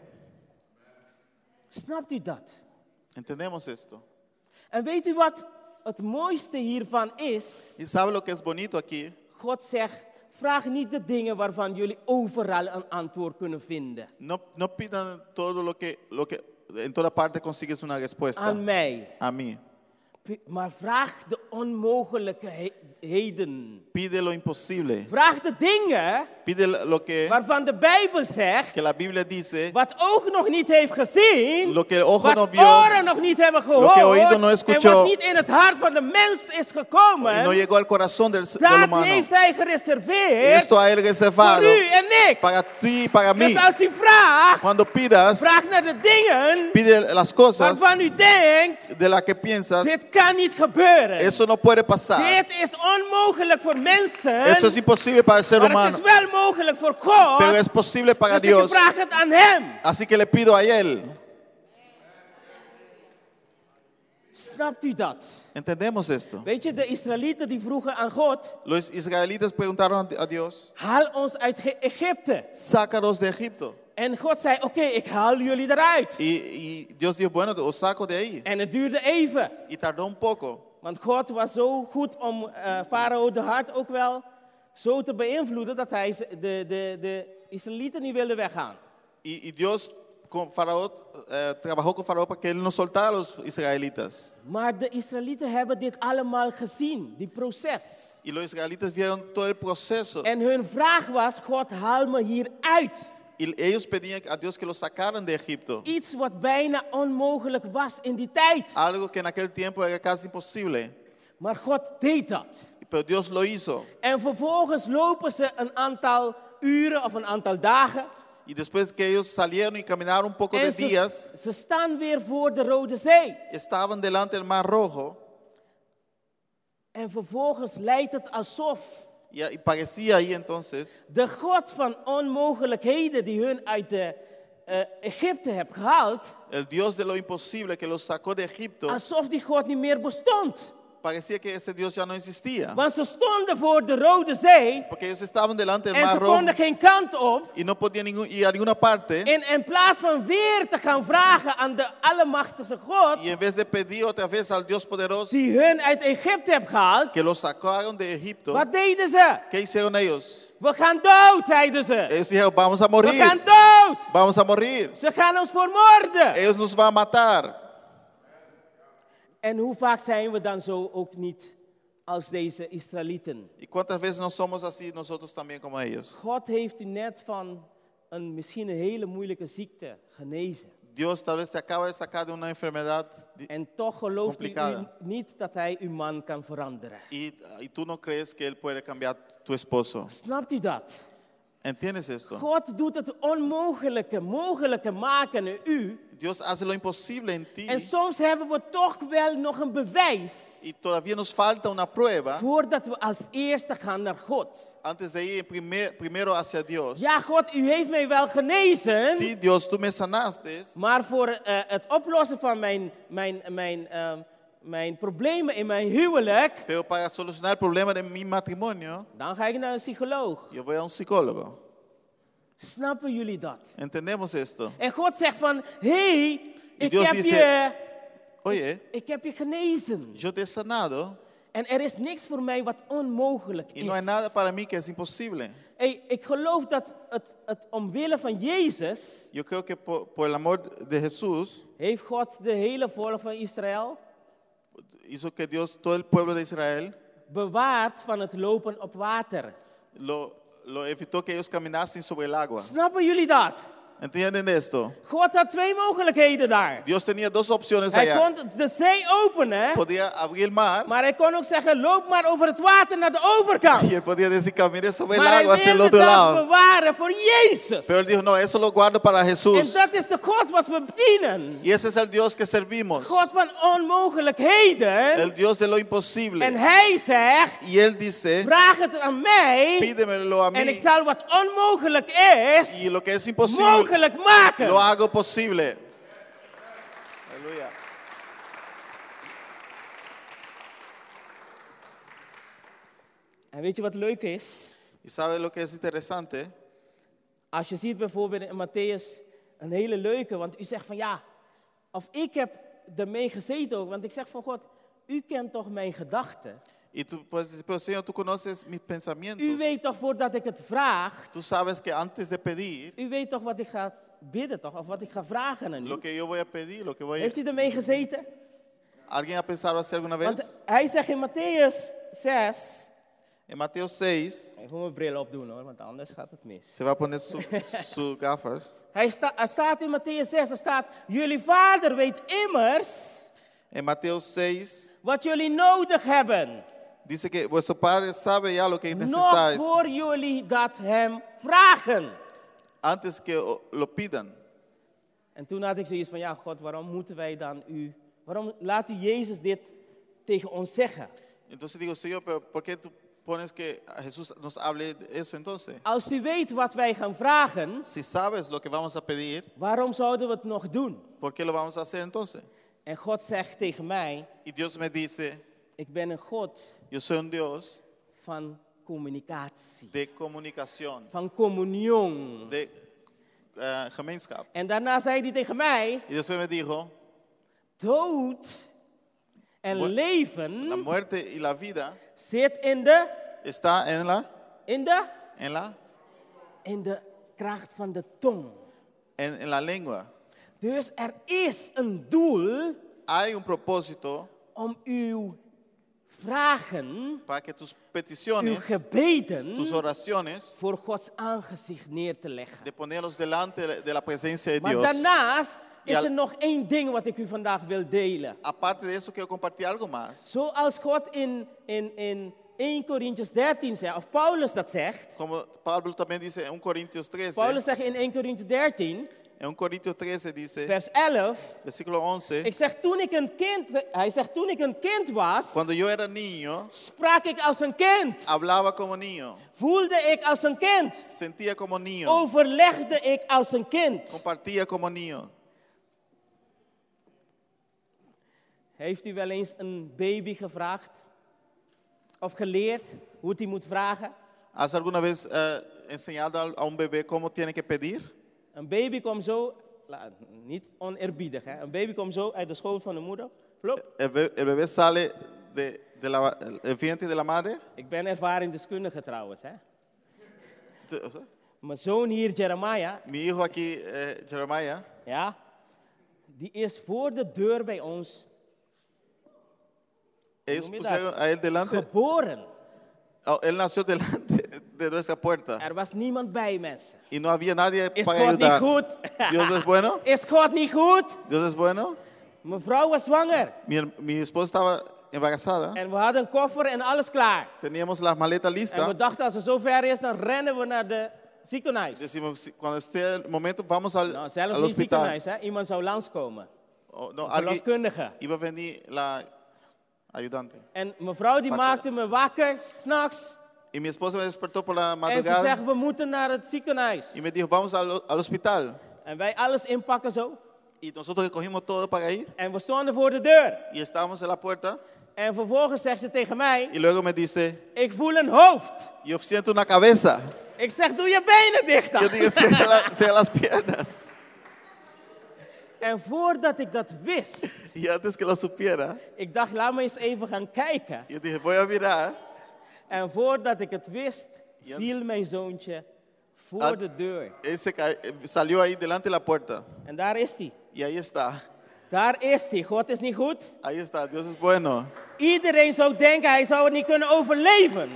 Snapt u dat? ¿Entendemos esto? En weet u wat het mooiste hiervan is? ¿Y sabe lo que es bonito aquí? God zegt, vraag niet de dingen waarvan jullie overal een antwoord kunnen vinden. No, no pidan todo lo que, lo que en toda parte consigues una respuesta. Aan mij. A mí. Maar vraag de onmogelijkheden. Pide lo imposible. Vraag de dingen Pide lo que, waarvan de Bijbel zegt, que la Biblia dice, wat oog nog niet heeft gezien, Lo que ojo wat no vio, oren nog niet hebben lo que oído gehoord, no en escuchó, wat niet in het hart van de mens is gekomen, no llegó al corazón del, del dat humano. heeft hij gereserveerd Esto a Él voor reservado u en ik. para ti para mí. Dus als u vraagt, Cuando pidas, vraag naar de dingen pide las cosas waarvan u denkt, de las que piensas. dit kan niet gebeuren. Eso no puede pasar. Dit is voor mensen, Eso es imposible para el ser maar het humano, is wel mogelijk voor God. pero es posible para Dus ik Dios. vraag het aan hem. Así que le pido a Él. Snapt u dat? ¿Entendemos esto? Weet je, de Israëlieten die vroegen aan God, Los israelitas preguntaron a Dios, haal ons uit Egypte. sácanos de Egipto. En God zei, oké, ik haal jullie eruit. Y, y Dios dijo, bueno, os saco de ahí. En het duurde even. Y tardó un poco. Want God was zo goed om eh Farao de hart ook wel zo te beïnvloeden dat hij de, de, de Israëlieten niet wilde weggaan. Y, y Dios con Faraón, eh, trabajó con Faraón para que él no soltara a los israelitas. Maar de Israëlieten hebben dit allemaal gezien, die proces. Y los israelitas vieron todo el proceso. En hun vraag was, God haal me hier uit. Y ellos pedían a Dios que los sacaran de Egipto. Iets wat bijna onmogelijk was in die tijd. Algo que en aquel tiempo era casi imposible. Maar God deed dat. Pero Dios lo hizo. En vervolgens lopen ze een aantal uren of een aantal dagen. Y después que ellos salieron y caminaron un poco de En ze, días, ze staan weer voor de Rode Zee. estaban delante del Mar Rojo. En vervolgens lijkt het alsof Y, y parecía ahí entonces de God van onmogelijkheden die hun uit de, eh, Egypte heeft gehaald, el Dios de lo imposible que los sacó de Egipto. alsof die God niet meer bestond. Parecía que ese Dios ya no existía. Want ze stonden voor de Rode Zee Porque ellos estaban delante del en ze Mar Rojo konden geen kant op. y no podían ningún, ir a ninguna parte. En in plaats van weer te gaan vragen aan de Allemachtige God, Y en vez de pedir otra vez al Dios poderoso die hun uit Egypte heeft gehaald, que los sacaron de Egipto, wat deden ze? ¿qué hicieron ellos? We gaan dood, zeiden ze. Ellos dijeron, vamos a We gaan morir, dood. vamos a morir. Ze gaan ons vermoorden. Ellos nos van a matar. En hoe vaak zijn we dan zo ook niet als deze Israëlieten? ¿Y cuántas veces no somos así nosotros también como ellos? God heeft u net van een misschien een hele moeilijke ziekte genezen. Dios tal vez te acaba de sacar de una enfermedad En toch gelooft u, u Complicada. niet dat hij uw man kan veranderen. y, y tú no crees que Él puede cambiar tu esposo. Snapt u dat? ¿Entiendes esto? God doet het onmogelijke mogelijke maken in u. Dios hace lo imposible en ti En soms hebben we toch wel nog een bewijs y todavía nos falta una prueba voordat we als eerste gaan naar God. antes de ir primer- primero hacia Dios. Ja, God, u heeft mij wel genezen. Sí, Dios, tú me sanaste, Maar voor eh, het oplossen van mijn, mijn, mijn, ehm, mijn problemen in mijn huwelijk, pero para solucionar el problema de mi matrimonio, dan ga ik naar een psycholoog. yo voy a un psicólogo. Snappen jullie dat? ¿Entendemos esto? En God zegt van, hey, ik, Dios heb dice- je, Oye, ik heb je genezen. yo te he sanado En er is niks voor mij wat onmogelijk y is. no hay nada para mí que es imposible. Hey, ik geloof dat het, het omwille van Jezus Yo creo que por, por el amor de Jesús heeft God de hele volk van Israël hizo que Dios, todo el pueblo de Israel, bewaard van het lopen op water. lo, lo evitó que ellos caminasen sobre el agua. Snappen jullie dat? ¿Entienden esto? God had twee mogelijkheden daar. Dios tenía dos opciones Hij allá. kon de zee openen, Podía abrir el mar maar hij kon ook zeggen, loop maar over het water naar de overkant. [LAUGHS] y él podía decir camine sobre el Maar hij agua hacia el otro lado. bewaren voor Jezus. Pero él dijo, no, eso lo guardo para En Jesús. dat is de God wat we bedienen. Y ese es el Dios que servimos. God van onmogelijkheden. El Dios de lo En imposible. hij zegt, Y él dice, vraag het aan mij. pídemelo a En ik mí. zal wat onmogelijk is, Y lo que es imposible, mogelijk maken. lo hago posible. Aleluya. En weet je wat leuk is? ¿Y sabe lo que es interesante? Als je ziet bijvoorbeeld in Matthäus een hele leuke, want u zegt van ja, of ik heb ermee gezeten ook, want ik zeg van God, u kent toch mijn gedachten? Y tú puedes pero Señor, tú conoces mis pensamientos. U weet toch voordat ik het vraag, Tú sabes que antes de pedir, u weet toch wat ik ga bidden toch, of wat ik ga vragen aan lo u? que yo voy a pedir, lo que voy a... Heeft u ermee gezeten? ¿Alguien ha pensado así alguna vez? Want hij zegt in Matthäus 6, En Mateo 6, even mijn bril opdoen hoor, want anders gaat het mis. se va a poner sus [LAUGHS] su gafas. Hij sta, staat in Matthäus 6, er staat, jullie vader weet immers En Mateo 6 wat jullie nodig hebben. Dice que vuestro Padre sabe ya lo que Nog necesitáis voor jullie dat hem vragen. antes que lo pidan. En toen had ik zoiets van, ja God, waarom moeten wij dan u, waarom laat u Jezus dit tegen ons zeggen? Entonces digo, Señor, pero ¿por qué tú pones que Jesús nos hable de eso entonces? Als u weet wat wij gaan vragen, Si sabes lo que vamos a pedir, waarom zouden we het nog doen? ¿por qué lo vamos a hacer entonces? En God zegt tegen mij, Y Dios me dice, ik ben een God yo soy un Dios van communicatie, de comunicación, van communion. de eh, gemeenschap. En daarna zei hij tegen mij, Y después me dijo, dood en Mu- leven la muerte y la vida zit in de, está en la, in de, en la, in de kracht van de tong. en, en la lengua. Dus er is een doel Hay un propósito om uw vragen, para que tus uw peticiones, gebeden tus oraciones, voor Gods aangezicht neer te leggen. de ponerlos delante de- de la presencia de Maar Dios. daarnaast Y is al- er nog één ding wat ik u vandaag wil delen. Aparte de eso, quiero compartir algo más. Zoals God in, in, in 1 Corinthians 13 zegt, of Paulus dat zegt. Como Pablo también dice en 1 Corintios 13, Paulus zegt in 1 Corinthians 13, en 1 Corintios 13 dice, vers 11. versículo 11, Ik zeg, toen ik een kind, hij zegt, toen ik een kind was, cuando yo era niño, sprak ik als een kind. hablaba como niño, Voelde ik als een kind. sentía como niño, Overlegde ik als een kind. compartía como niño. Heeft u wel eens een baby gevraagd? Of geleerd hoe hij moet vragen? ¿Has alguna vez eh, enseñado a un bebé cómo tiene que pedir? Een baby komt zo, la- niet oneerbiedig, hè? een baby komt zo uit de schoot van de moeder. Plop. El, be- el bebé sale de, de la, el vientre de la madre. Ik ben ervaringsdeskundige trouwens. Hè? Te- Mijn zoon hier, Jeremiah, Mi hijo aquí, eh, Jeremiah, ja, die is voor de deur bij ons ellos pusieron a él delante. geboren. Oh, él nació delante de nuestra puerta Er was niemand bij, mensen. y no había nadie Is para God niet ayudar. goed? Dios es bueno. [LAUGHS] Is God niet goed? Dios es bueno. Mijn vrouw was zwanger. Mi, mi esposa estaba embarazada. En we hadden een koffer en alles klaar. Teníamos las maletas En we dachten, als het zover is, dan rennen we naar de ziekenhuis. Decimos, "Si- cuando esté el momento, vamos al, Nou, zelfs al niet hospital. ziekenhuis, hè? Iemand zou langskomen. Oh, no, verloskundige. iba venir la ayudante. En mevrouw die Wakker. maakte me wakker, s'nachts. Y mi esposa me despertó por la En ze madrugada zegt, we moeten naar het ziekenhuis. y me dijo, vamos al, al hospital. En wij alles inpakken zo. Y nosotros cogimos todo para ir En we stonden voor de deur. y estábamos en la puerta. En vervolgens zegt ze tegen mij, Y luego me dice, ik voel een hoofd. yo siento una cabeza. Ik zeg, doe je benen dicht. Yo digo, cierra las piernas. En voordat ik dat wist, [LAUGHS] Y antes que lo supiera, ik dacht, laat me eens even gaan kijken. yo dije, voy a mirar. En voordat ik het wist, Ja. viel mijn zoontje voor de deur. Salió ahí delante de la puerta. En daar is hij. Y ahí está. Daar is hij. God is niet goed. Ahí está. Dios es bueno. Iedereen zou denken, hij zou het niet kunnen overleven.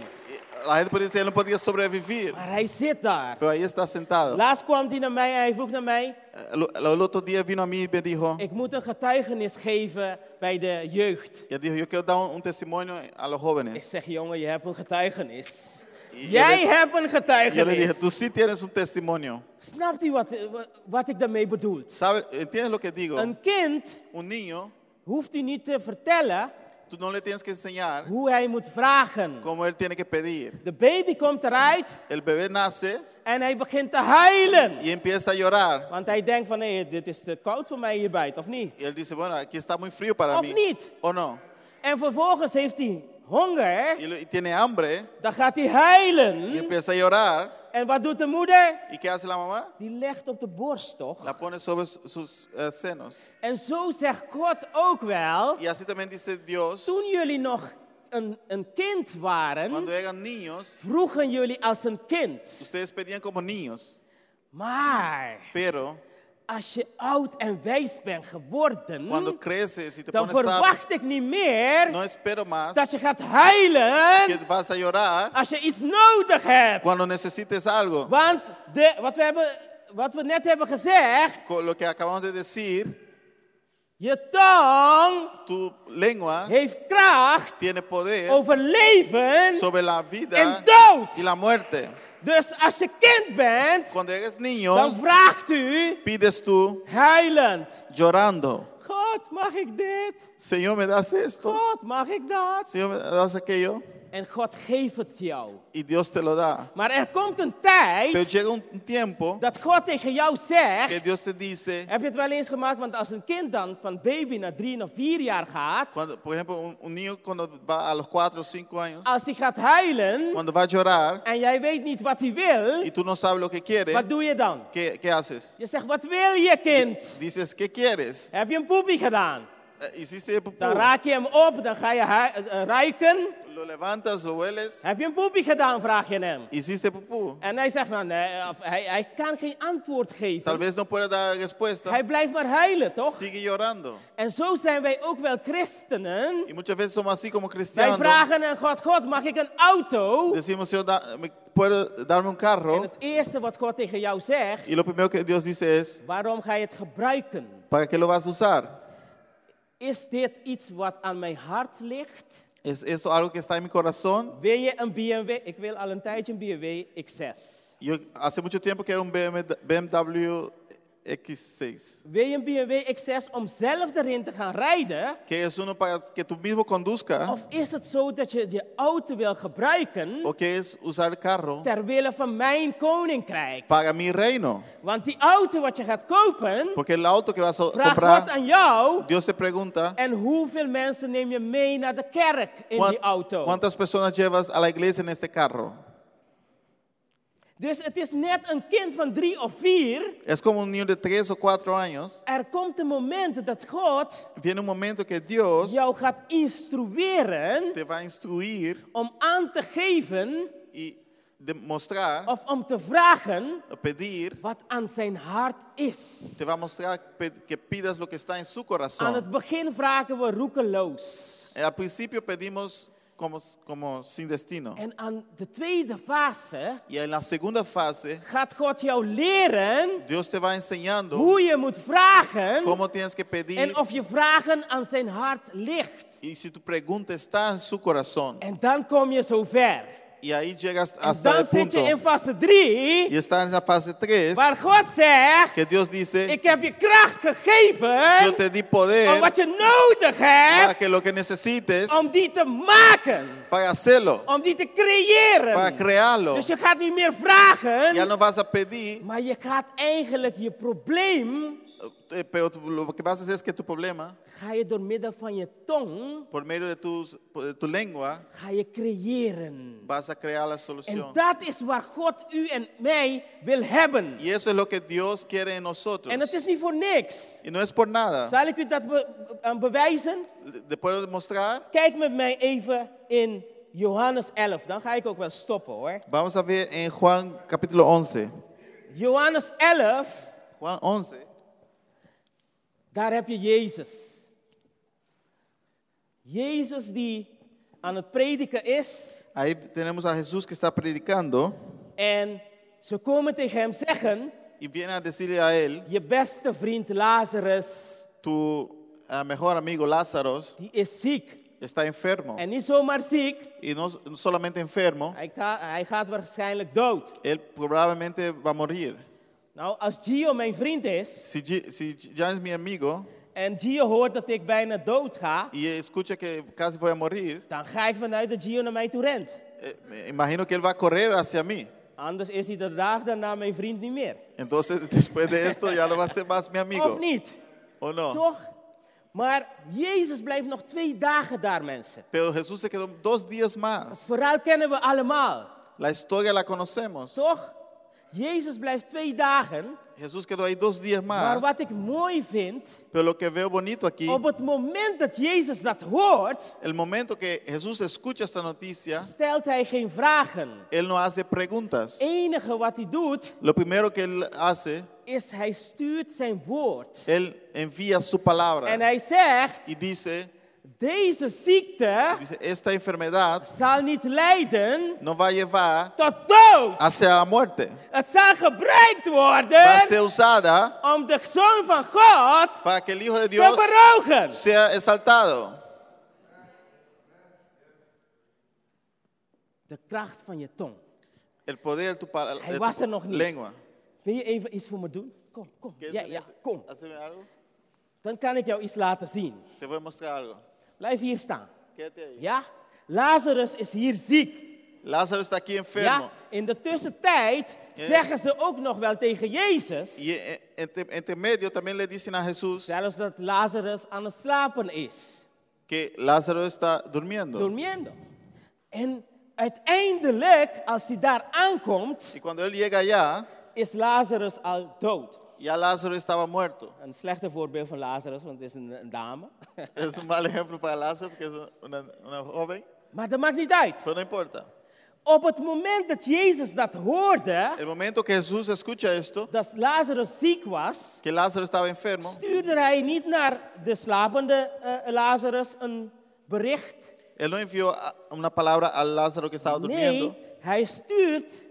La gente puede decir, él no podía sobrevivir. Maar hij zit daar. Pero ahí está sentado. Laatst kwam hij naar mij en hij vroeg naar mij, El, el otro día vino a mí y me dijo, ik moet een getuigenis geven bij de jeugd. él dijo, yo quiero dar un, testimonio a los Ik jóvenes. zeg, jongen, je hebt een getuigenis. Jij hebt een y yo le dije, getuigenis. tú sí tienes un testimonio. Snapt u wat, wat ik daarmee bedoel? ¿Sabe, ¿Entiendes lo que digo? Een kind Un niño, hoeft u niet te vertellen tú no le tienes que enseñar hoe hij moet vragen. cómo él tiene que pedir. De baby komt eruit El bebé nace en hij begint te huilen. y empieza a llorar. Want hij denkt van, nee, dit is te koud voor mij hier buiten, of niet? Y él dice, bueno, aquí está muy frío para Of mí. niet? ¿O no? En vervolgens heeft hij honger, Y, lo- y tiene hambre dan gaat hij huilen. y empieza a llorar. En wat doet de moeder? ¿Y qué hace la mamá? Die legt op de borst, toch? La pone sobre su- sus eh, senos. En zo zegt God ook wel, Y así también dice Dios, toen jullie nog een, een kind waren, cuando eran niños, vroegen jullie als een kind. ustedes pedían como niños. Maar Pero als je oud en wijs bent geworden, creces te dan verwacht ik niet meer no espero más dat je gaat huilen llorar als je iets nodig hebt. cuando necesites algo. Want de, wat, we hebben, wat we net hebben gezegd, lo que acabamos de decir, je tong tu lengua heeft kracht tiene poder over leven sobre la en vida dood. y la muerte. Dus als je kind bent, Cuando eres dan niño, vraagt u pides tú huilend. llorando, God, mag ik dit? Señor, ¿me das esto? God, mag ik dat? Señor, ¿me das aquello? En God geeft het jou. Y Dios te lo da. Maar er komt een Pero tijd llega un tiempo dat God tegen jou que zegt. Dios te dice, Heb je het wel eens gemaakt? Want als een kind dan van baby naar drie of vier jaar gaat. cuando, por ejemplo, un, un niño cuando va a los cuatro o cinco años, Als hij gaat huilen cuando va a llorar en jij weet niet wat hij wil. y tú no sabes lo que quiere, Wat doe je dan? ¿qué, qué haces? Je zegt, wat wil je kind? Dices, ¿qué quieres? Heb je een poepie gedaan? Eh. Dan raak je hem op, dan ga je eh, ruiken. Lo levantas, lo hueles. Heb je een poepie gedaan, vraag je hem. Hiciste. En hij zegt van, nee, of hij, hij kan geen antwoord Tal geven. vez no pueda dar respuesta. Hij blijft maar huilen, toch? Sigue llorando. En zo zijn wij ook wel christenen. Y muchas veces somos así como Wij cristianos. vragen aan God, God, mag ik een auto? Decimos, Señor, da- ¿me ¿puede darme un En carro? het eerste wat God tegen jou zegt, Y lo primero que Dios dice es, waarom ga je het gebruiken? ¿para qué lo vas a usar? Is dit iets wat aan mijn hart ligt? ¿Es eso algo que está? Wil je een BMW? Ik wil al een tijdje een BMW X6. Yo hace mucho tiempo quiero un BMW, BMW X6, Wil je een BMW X6 om zelf erin te gaan rijden? que es uno para que tú mismo conduzcas, Of is het zo dat je je auto wil gebruiken o que es usar el carro ter wille van mijn koninkrijk? para mi reino. Want die auto wat je gaat kopen, Porque el auto que vas a vraagt God comprar, aan jou. Dios te pregunta, En hoeveel mensen neem je mee naar de kerk in "¿Cuán- die auto? ¿cuántas personas llevas a la iglesia en este carro? Dus het is net een kind van drie of vier. Es como un niño de tres o cuatro años. Er komt een moment dat God Viene un momento que Dios jou gaat instrueren te va a instruir om aan te geven y demostrar, of om te vragen pedir, wat aan zijn hart is. te va a mostrar que pidas lo que está en su Aan corazón. het begin vragen we roekeloos. Al principio pedimos como, como sin destino. En aan de tweede fase Y en la segunda fase, gaat God jou leren Dios te va enseñando hoe je moet vragen cómo tienes que pedir en of je vragen aan zijn hart ligt. y si tu pregunta está en su corazón. En dan kom je zover. Y ahí llegas En hasta dan el zit punto. je in fase 3, Y estás en la fase 3, waar God zegt, que Dios dice, ik heb je kracht yo gegeven te di om poder wat je nodig para hebt, que lo que necesites, om die te maken, para hacerlo, om die te para creëren. crearlo. Dus je gaat niet meer vragen, Ya no vas a pedir, maar je gaat eigenlijk je probleem, pero tú- lo que vas a hacer es que tu problema, ga je door middel van je tong, por medio de, tus- de tu lengua, ga je creëren. vas a crear la En solución. dat is waar God u en mij wil hebben. Y eso es lo que Dios quiere en nosotros. En het is niet voor niks. Y no es por nada. Zal ik u dat be- eh, bewijzen? ¿Te puedo demostrar? Kijk met mij even in Johannes 11. Dan ga ik ook wel stoppen hoor. Vamos a ver en Juan capítulo 11. Johannes 11, Juan 11. Daar heb je Jezus. Jezus die aan het prediken is. Ahí tenemos a Jesús que está predicando En ze komen tegen hem zeggen, y viene a decirle a él, je beste vriend Lazarus, tu eh, mejor amigo Lázaro die is ziek. está enfermo. En niet zomaar ziek, Y no solamente enfermo, hij, ga- hij gaat waarschijnlijk dood. él probablemente va a morir. Nou, als Gio mijn vriend is Si, si Jan es mi amigo en Gio hoort dat ik bijna dood ga, y escucha que casi voy a morir, dan ga ik vanuit dat Gio naar mij toe rent. eh, imagino que él va a correr hacia mí. Anders is hij de dag daarna mijn vriend niet meer. Entonces, [LAUGHS] después de esto, ya no va a ser más mi Of amigo. niet? ¿O no? Toch? Maar Jezus blijft nog twee dagen daar, mensen. Pero Jesús se quedó dos días más. Verhaal kennen we allemaal. La historia la conocemos. Toch? Jezus blijft twee dagen. Jesús quedó ahí dos días Maar más. wat ik mooi vind, Pero lo que veo bonito aquí, op het moment dat Jezus dat hoort, el momento que Jesús escucha esta noticia, stelt hij geen vragen. él no hace preguntas. Het enige wat hij doet, Lo primero que él hace, is hij stuurt zijn woord. él envía su palabra En hij zegt, y dice, deze ziekte esta enfermedad zal niet leiden no va a llevar tot dood. hacia la muerte. Het zal gebruikt Va a worden ser usada om de Zoon van God para que el Hijo de te Dios verhogen. sea exaltado. De kracht van je tong. El poder de tu, pa- Hij de was er nog niet. lengua. Wil je even iets voor me doen? Kom, kom. ¿Quieres Ja, ja, kom. Dan kan ik jou iets laten zien. Te voy a mostrar algo. Blijf hier staan. Ja? Lazarus is hier ziek. Lázaro está aquí enfermo. Ja? In de tussentijd zeggen ze ook nog wel tegen Jezus. Y eh, entre, entre medio también le dicen a Jesús Zelfs dat Lazarus aan het slapen is. que Lázaro está durmiendo. Durmiendo. En uiteindelijk, als hij daar aankomt, Y cuando él llega allá, is Lazarus al dood. Ya Lázaro estaba muerto. Een slechte voorbeeld van Lazarus, want het is een, een dame. [LAUGHS] Es un mal ejemplo para Lázaro, que es una, una joven. Maar dat maakt niet uit. Pero no importa. Op het moment dat Jezus dat hoorde, El momento que Jesús escucha esto, dat Lazarus ziek was, que Lázaro estaba enfermo, stuurde hij niet naar de slapende eh, Lazarus een bericht. él no envió a- una palabra al Lázaro que estaba durmiendo. Nee, hij stuurt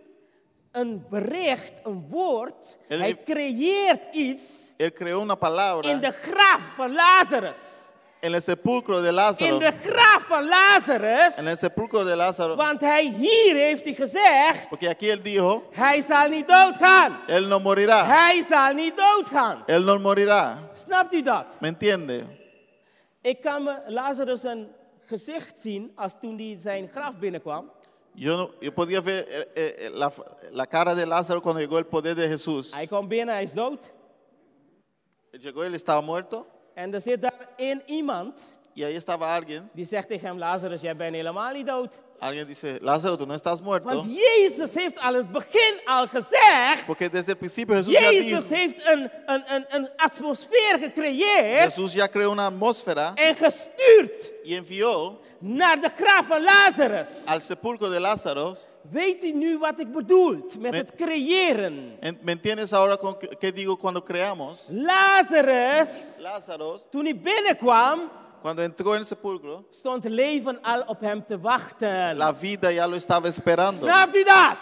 een bericht, een woord. En Hij creëert iets Él creó una palabra in de graf van Lazarus. en el sepulcro de In Lázaro. de graf van Lazarus. En el sepulcro de Lázaro. Want hij hier heeft hij gezegd, Porque aquí él dijo, hij zal niet doodgaan. él no morirá. Hij zal niet doodgaan. Él no morirá. Snapt u dat? ¿Me entiende? Ik kan me Lazarus een gezicht zien als toen hij zijn graf binnenkwam. Yo, no- yo podía ver eh, eh, la, la cara de Lázaro cuando llegó el poder de Jesús. Hij kwam binnen, hij is dood. Llegó, él estaba muerto. En er zit daar één iemand Y ahí estaba alguien. die zegt tegen hem, Lazarus, jij bent helemaal niet dood. Alguien dice, Lázaro, tú no estás muerto. Want Jezus heeft aan het begin al gezegd, Porque desde el principio Jesús ya Jezus dijo, heeft een, een, een, een atmosfeer gecreëerd Jesús ya creó una atmósfera en gestuurd y envió naar de graf van Lazarus. al sepulcro de Lázaro. Weet u nu wat ik bedoel met Me- het creëren? En- ¿Me entiendes ahora con qué digo cuando creamos? Lazarus, Lázaro, toen hij binnenkwam, cuando entró en el sepulcro, stond leven al op hem te wachten. la vida ya lo estaba esperando. Snapt u dat?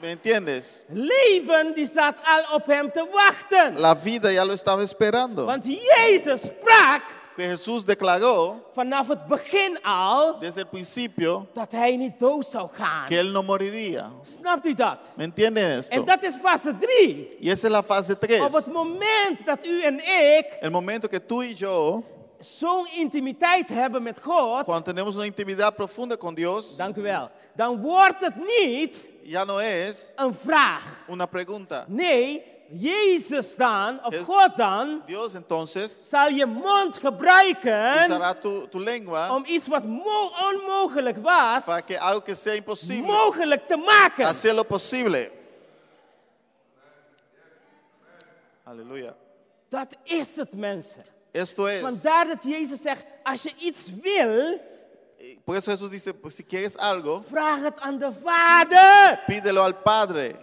¿Me entiendes? Leven die zat al op hem te wachten. La vida ya lo estaba esperando. Want Jezus sprak que Jesús declaró vanaf het begin al desde el principio dat hij niet dood zou gaan. que él no moriría. Snapt u dat? ¿Me entienden esto? En dat is fase 3. Y esa es la fase 3. Op het moment dat u en ik El momento que tú y yo, zo'n intimiteit hebben met God, cuando tenemos una intimidad profunda con Dios, dank u wel, dan wordt het niet ya no es een vraag. una pregunta. Nee, Jezus dan, of God dan, Dios entonces zal je mond gebruiken tu, tu lengua om iets wat mo- onmogelijk was, para que algo que sea imposible, mogelijk te maken. hacerlo posible. Aleluya. Dat is het, mensen. Esto es. Vandaar dat Jezus zegt, als je iets wil, Por eso Jesús dice, si quieres algo, vraag het aan de Vader. pídelo al Padre,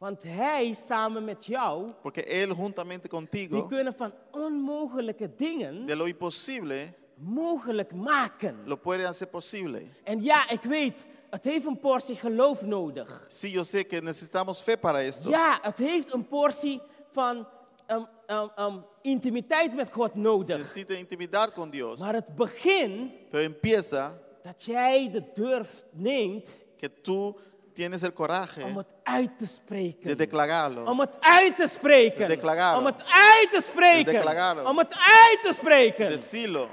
Want Hij samen met jou, porque Él juntamente die contigo, kunnen van onmogelijke dingen de lo imposible, mogelijk maken. lo puede hacer posible. En ja, ik weet, het heeft een portie geloof nodig. Sí, yo sé que necesitamos fe para esto. Ja, het heeft een portie van um, um, um, intimiteit met God Se nodig. necesita intimidad con Dios. Maar het begin Pero empieza dat jij de durf neemt que tú tienes el coraje om het uit te de spreken. declararlo. Om het uit te spreken. De declararlo. Om het uit te De spreken. declararlo. Om het uit te spreken. Decirlo.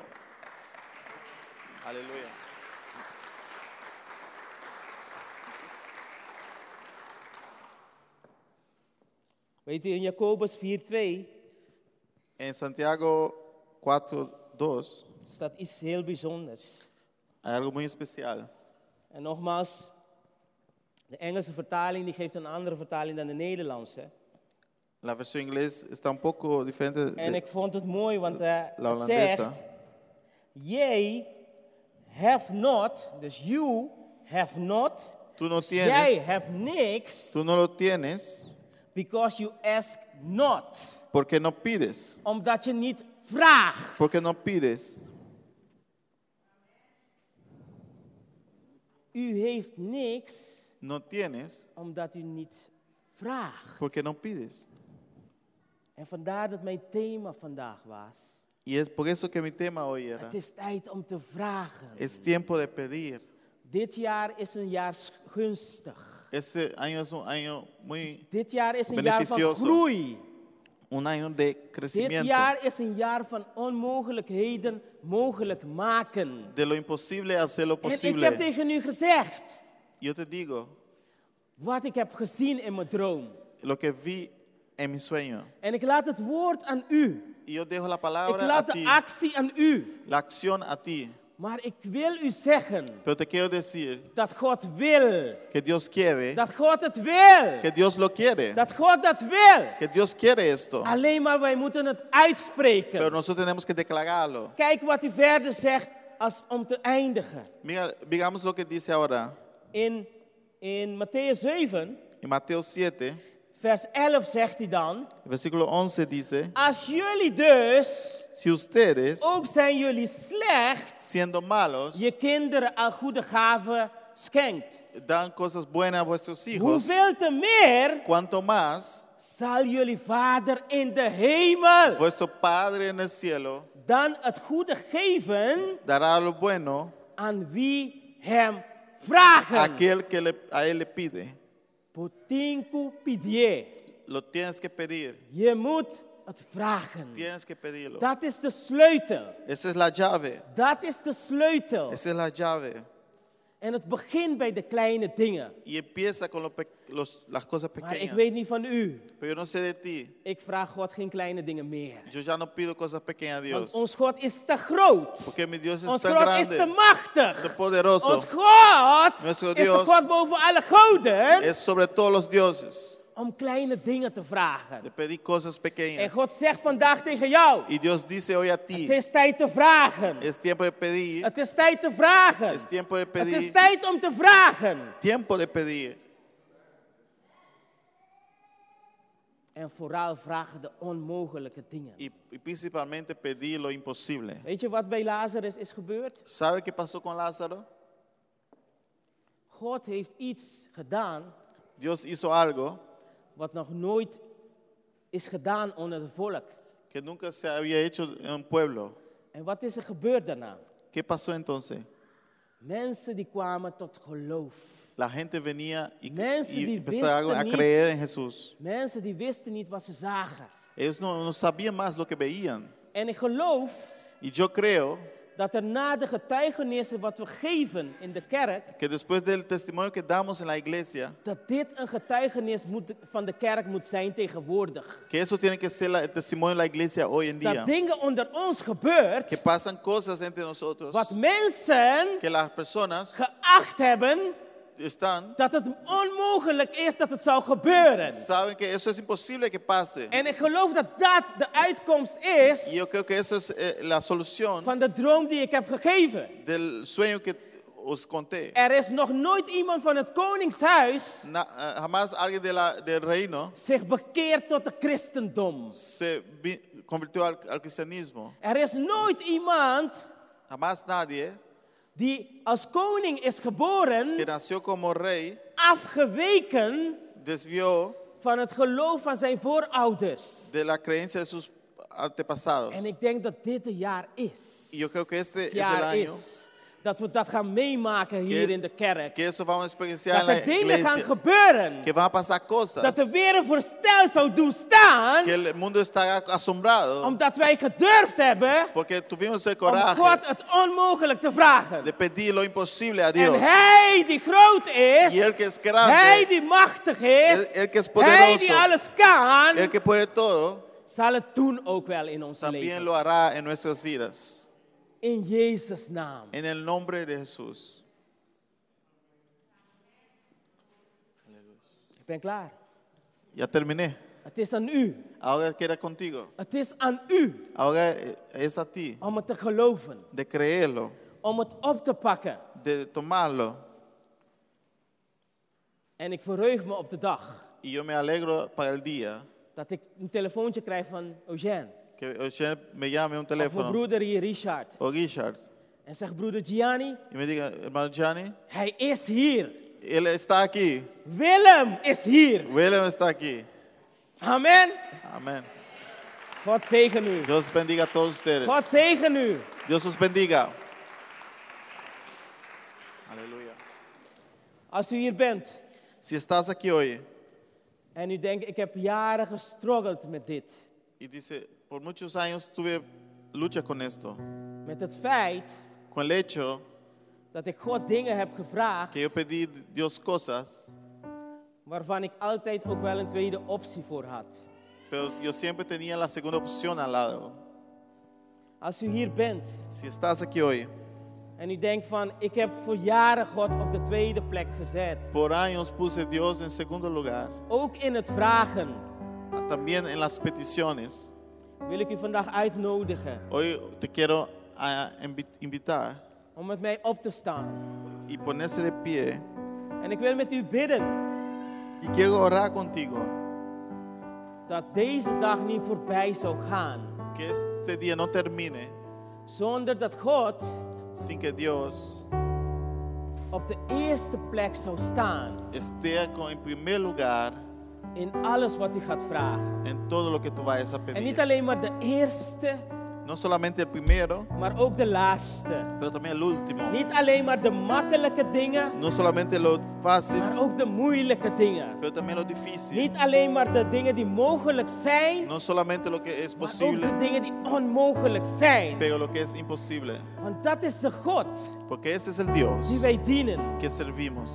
Aleluya. Weet u, in Jacobus 4:2 En Santiago 4.2 staat iets heel bijzonders. algo muy especial. En nogmaals, de Engelse vertaling die geeft een andere vertaling dan de Nederlandse. La versión inglés está un poco diferente. En ik vond het mooi, want La het zegt... Jij have not, dus you have not... Tú no Jij tienes, hebt niks, tú no lo tienes because you ask not. porque no pides. Omdat je niet vraagt. Porque no pides. U heeft niks, No tienes omdat u niet vraagt. porque no pides. En vandaar dat mijn thema vandaag was. Y es por eso que mi tema hoy era, Het is tijd om te vragen. es tiempo de pedir. Dit jaar is een jaar s- gunstig. Este año es un año muy, Dit jaar is een jaar van Beneficioso. groei. un año de Dit crecimiento. jaar is een jaar van onmogelijkheden mogelijk maken. De lo imposible hacer lo En ik heb posible. tegen u gezegd Yo te digo wat ik heb gezien in mijn droom. lo que vi en mi sueño. En ik laat het woord aan u. Yo dejo la Ik palabra a laat ti, de actie aan u. la acción a ti. Maar ik wil u zeggen Pero te quiero decir dat God wil. que Dios quiere, Dat God het wil. que Dios lo quiere, Dat God dat wil. que Dios quiere esto. Alleen maar wij moeten het Pero uitspreken. nosotros tenemos que declararlo. Kijk wat hij verder zegt als om te eindigen. Mira, digamos lo que dice ahora In, in Matthäus 7, en Mateo 7, vers 11 zegt hij dan. versículo 11 dice, Als jullie dus, si ustedes, ook zijn jullie slecht, siendo malos, je kinderen al goede gaven schenkt. dan cosas buenas a vuestros hijos, Hoeveel te meer cuanto más zal jullie Vader in de hemel vuestro Padre en el cielo dan het goede geven dará lo bueno aan wie hem vragen. aquel que le- a él le pide. Potinku pidie. Lo tienes que pedir, Je moet het vragen. tienes que pedirlo. Dat is de sleutel. Esa es la llave, Dat is de sleutel. esa es la llave. En het begint bij de kleine dingen. Y empieza con lo los- las cosas Maar ik pequeñas. weet niet van u. Pero yo no sé de ti. Ik vraag God geen kleine dingen meer. Yo ya no pido cosas pequeñas a Want Dios. ons God is te groot. Porque mi Dios es Ons tan God is te grande, machtig. tan poderoso. Ons God Nuestro is de Dios God boven alle goden. Es sobre todos los dioses. Om kleine dingen te vragen. De pedir cosas En pequeñas. God zegt vandaag tegen jou. Y Dios dice hoy a Het ti, is tijd te vragen. es tiempo de pedir, Het is tijd te vragen. es tiempo de Het is pedir, tijd om te vragen. tiempo de pedir. En vooral vragen de onmogelijke dingen. Y, y principalmente pedir lo imposible. Weet je wat bij Lazarus is gebeurd? ¿Sabe qué pasó con Lázaro? God heeft iets gedaan Dios hizo algo wat nog nooit is gedaan onder het volk. que nunca se había hecho en un pueblo. En wat is er gebeurd daarna? ¿Qué pasó entonces? Mensen die kwamen tot geloof. La gente venía y, empezaron a creer en Jesús. Mensen die wisten niet wat ze zagen. Ellos no, no sabían más lo que veían. En ik geloof Y yo creo dat er na de getuigenissen wat we geven in de kerk, que después del testimonio que damos en la iglesia, dat dit een getuigenis moet, van de kerk moet zijn tegenwoordig. que eso tiene que ser la- el testimonio de la iglesia hoy en día. Dat dingen onder ons gebeurt, Que pasan cosas entre nosotros, wat mensen que las personas geacht hebben están, dat het onmogelijk is dat het zou gebeuren. saben que eso es imposible que pase. En ik geloof dat dat de uitkomst is Y yo creo que eso es eh, la solución van de droom die ik heb gegeven. del sueño que os conté. Er is nog nooit iemand van het koningshuis Na- eh, jamás alguien de la- del reino zich bekeerd tot het christendom. se vi- convirtió al, al cristianismo. Er is nooit iemand Jamás nadie die als koning is geboren, que nació como rey afgeweken desvió van het geloof van zijn voorouders. de la creencia de sus antepasados. En ik denk dat dit het jaar is. Y yo creo que este Het es el jaar año is dat we dat gaan meemaken hier in de kerk. que eso vamos experienciar Dat en er dingen gaan gebeuren. Que van pasar cosas. Dat de wereld voor stil zou doen staan. Que el mundo está asombrado. Omdat wij gedurfd hebben Porque tuvimos el om coraje God het onmogelijk te vragen. de pedir lo imposible a En Dios. Hij die groot is, Y el que es grande, Hij die machtig El- is, el que es Hij poderoso, die alles kan, el que puede todo, zal het doen ook wel in onze también lo hará en nuestras vidas. In Jezus' naam. En el nombre de Jesús. Ik ben klaar. Ya terminé. Het is aan u. Ahora queda contigo. Het is aan u Ahora eh, es a ti om het te geloven. de creerlo, Om het op te pakken. de tomarlo. En ik verheug me op de dag Y yo me alegro para el día dat ik een telefoontje krijg van Eugène. Que Ocean me llame un Of mijn teléfono broeder hier, Richard. o Richard En zegt, broeder Gianni, y me diga, hermano Gianni, hij is hier. él está aquí. Willem is hier. Willem está aquí. Amen. Amén. God zegen u. Dios bendiga a todos ustedes. God zegen u. Dios os bendiga. Aleluya. Als u hier bent Si estás aquí hoy en u denkt, ik heb jaren gestruggeld met dit. y dice, por muchos años tuve lucha con esto, Met het feit con el hecho dat ik God dingen heb gevraagd que yo pedí a Dios cosas, waarvan ik altijd ook wel een tweede optie voor had. pero yo siempre tenía la segunda opción al lado. Als u hier bent Si estás aquí hoy, en u denkt van, ik heb voor jaren God op de tweede plek gezet. por años puse Dios en segundo lugar, Ook in het vragen también en las peticiones. Wil ik u vandaag uitnodigen Hoy te quiero ah, invi- invitar om met mij op te staan. y ponerse de pie En ik wil met u bidden y quiero orar contigo dat deze dag niet voorbij zou gaan. que este día no termine Zonder dat God sin que Dios op de eerste plek zou staan esté en primer lugar in alles wat u gaat vragen. en todo lo que tú vayas a En niet pedir. alleen maar de eerste, No solamente el primero, maar ook de laatste. pero también el último. Niet alleen maar de makkelijke dingen, No solamente lo fácil, maar ook de moeilijke dingen. pero también lo difícil. Niet alleen maar de dingen die mogelijk zijn, No solamente lo que es maar ook posible, de dingen die onmogelijk zijn. pero lo que es imposible. Want dat is de God Porque ese es el Dios die wij dienen. que servimos.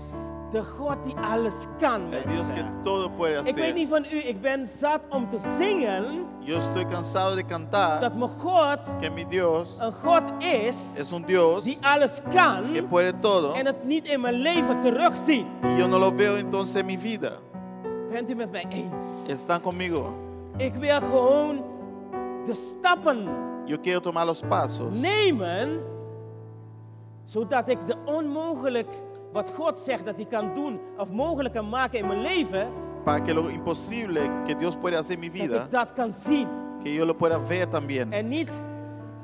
De God die alles kan. El Dios que todo puede Ik weet hacer. niet van u, ik ben zat om te zingen Yo estoy cansado de cantar dat mijn God que mi Dios een God is es un Dios die alles kan que puede todo en het niet in mijn leven terugziet. y yo no lo veo entonces en mi vida. Bent u met mij eens? Están conmigo. Ik wil gewoon de stappen Yo quiero tomar los pasos nemen, zodat ik de onmogelijk, wat God zegt dat hij kan doen of mogelijk kan maken in mijn leven, para que lo imposible que Dios puede hacer en mi dat vida, ik dat kan zien. que yo lo pueda ver también. En niet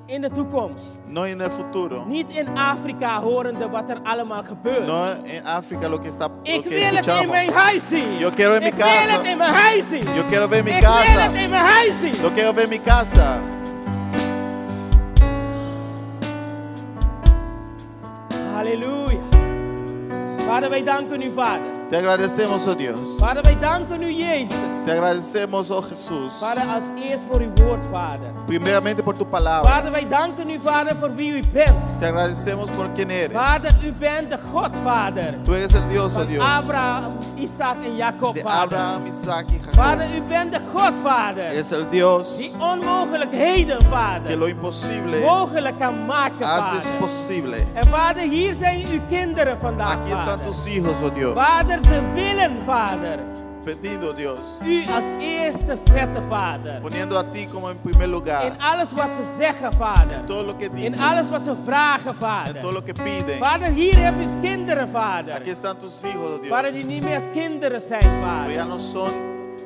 in de toekomst. no en el futuro, Niet in Afrika horende wat er allemaal gebeurt. no en África lo que está lo Ik que wil het in escuchamos. mijn huis zien. Yo quiero en mi Ik wil casa. het in mijn huis zien. Yo quiero ver mi Ik wil casa. het in mijn huis zien. Lo quiero ver mi casa. Vader, wij danken u, Vader. Te agradecemos, oh Dios. Vader, wij danken u, Jezus. Te agradecemos, oh Jesús. Vader, als eerst voor uw woord, Vader. Primeramente por tu palabra. Vader, wij danken u, Vader, voor wie u bent. Te agradecemos por quien eres. Vader, u bent de God, Vader. Tú eres el Dios, oh Dios. Abraham, Isaac en Jacob, De Vader. Abraham, Isaac y Jacob. Vader, u bent de God, Vader. Eres el Dios Die onmogelijkheden, que Vader, lo imposible mogelijk kan maken, haces Vader. posible. En Vader, hier zijn uw kinderen vandaag, Aquí están Vader. tus hijos, oh Dios. Vader, ze willen, Vader, Pedido, Dios. u als eerste zetten, Vader. Poniendo a ti como en primer lugar. In alles wat ze zeggen, Vader. Todo lo que In dicen. alles wat ze vragen, En Vader. todo lo que piden. Vader, hier heb je kinderen, Vader. Aquí están tus hijos, Dios. Vader, die niet meer kinderen zijn, Pero ya Vader. no son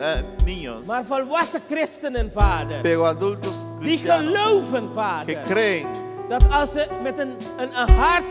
eh, niños. Maar volwassen christenen, Vader. Pero adultos Die cristianos geloven, que Vader. creen Dat als ze met een, een, een hart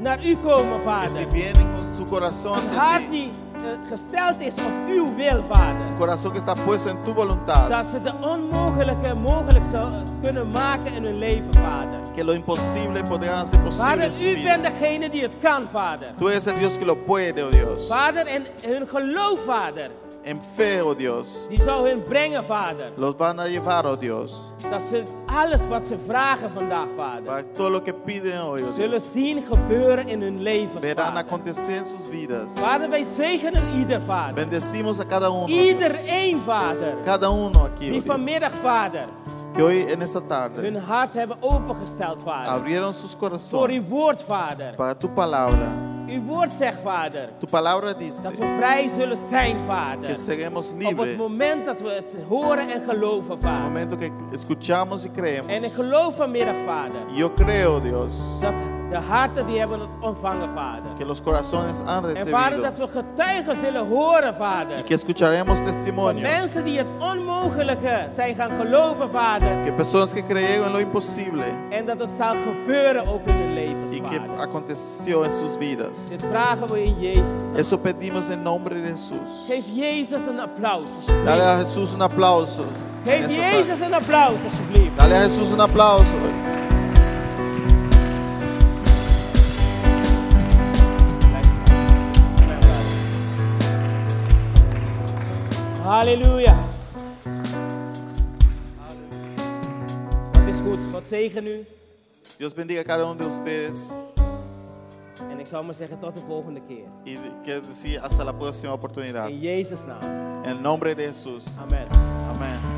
naar u komen, Vader. Een hart die eh, gesteld is op uw wil, Vader. un corazón que está puesto en tu voluntad, Dat ze de onmogelijke mogelijk zou kunnen maken in hun leven, Vader. que lo imposible podrán hacer posible Vader, u bent degene die het kan, Vader. Tú eres el Dios que lo puede, oh Dios. Vader, en hun geloof, Vader, En fe, oh Dios, die zou hun brengen, Vader. los van a llevar, oh Dios, Dat ze alles wat ze vragen vandaag, Vader, para todo lo que piden hoy, oh zullen zien gebeuren in hun leven, verán acontecer en sus vidas. Vader, wij zegenen ieder, Vader. Bendecimos a cada uno. Iedereen, Vader. cada uno aquí, oh Die vanmiddag, Vader, que hoy en esta tarde hun hart hebben opengesteld, Vader. abrieron sus Voor corazones uw woord, Vader. para tu palabra. Uw woord zegt, Vader, Tu palabra dice dat we vrij zullen zijn, que Vader. seremos Op libres het moment dat we het horen en geloven, en el Vader. momento que escuchamos y creemos. En ik geloof vanmiddag, Vader, Yo creo, Dios, dat de harten die hebben het ontvangen, Vader. que los corazones han En Vader, recibido dat we getuigen zullen horen, y Vader. que escucharemos Van testimonios. mensen die het onmogelijke zijn gaan geloven, Vader. Que personas que creyeron en lo imposible En dat het zal gebeuren ook in hun levens, y que Vader. aconteció en sus vidas. Dit vragen we in Jezus. naam. Eso pedimos en nombre de Jesús. Geef Jezus een applaus. Dale a Jesús un aplauso. Geef Jezus een applaus, alsjeblieft. Dale a Jesús un aplauso. Halleluja. Het is goed. God zegen u. Dios bendiga cada uno de ustedes En ik zou maar zeggen tot de volgende keer. y quiero decir hasta la próxima oportunidad. In Jezus' naam. En nombre de Jesús. Amen. Amén.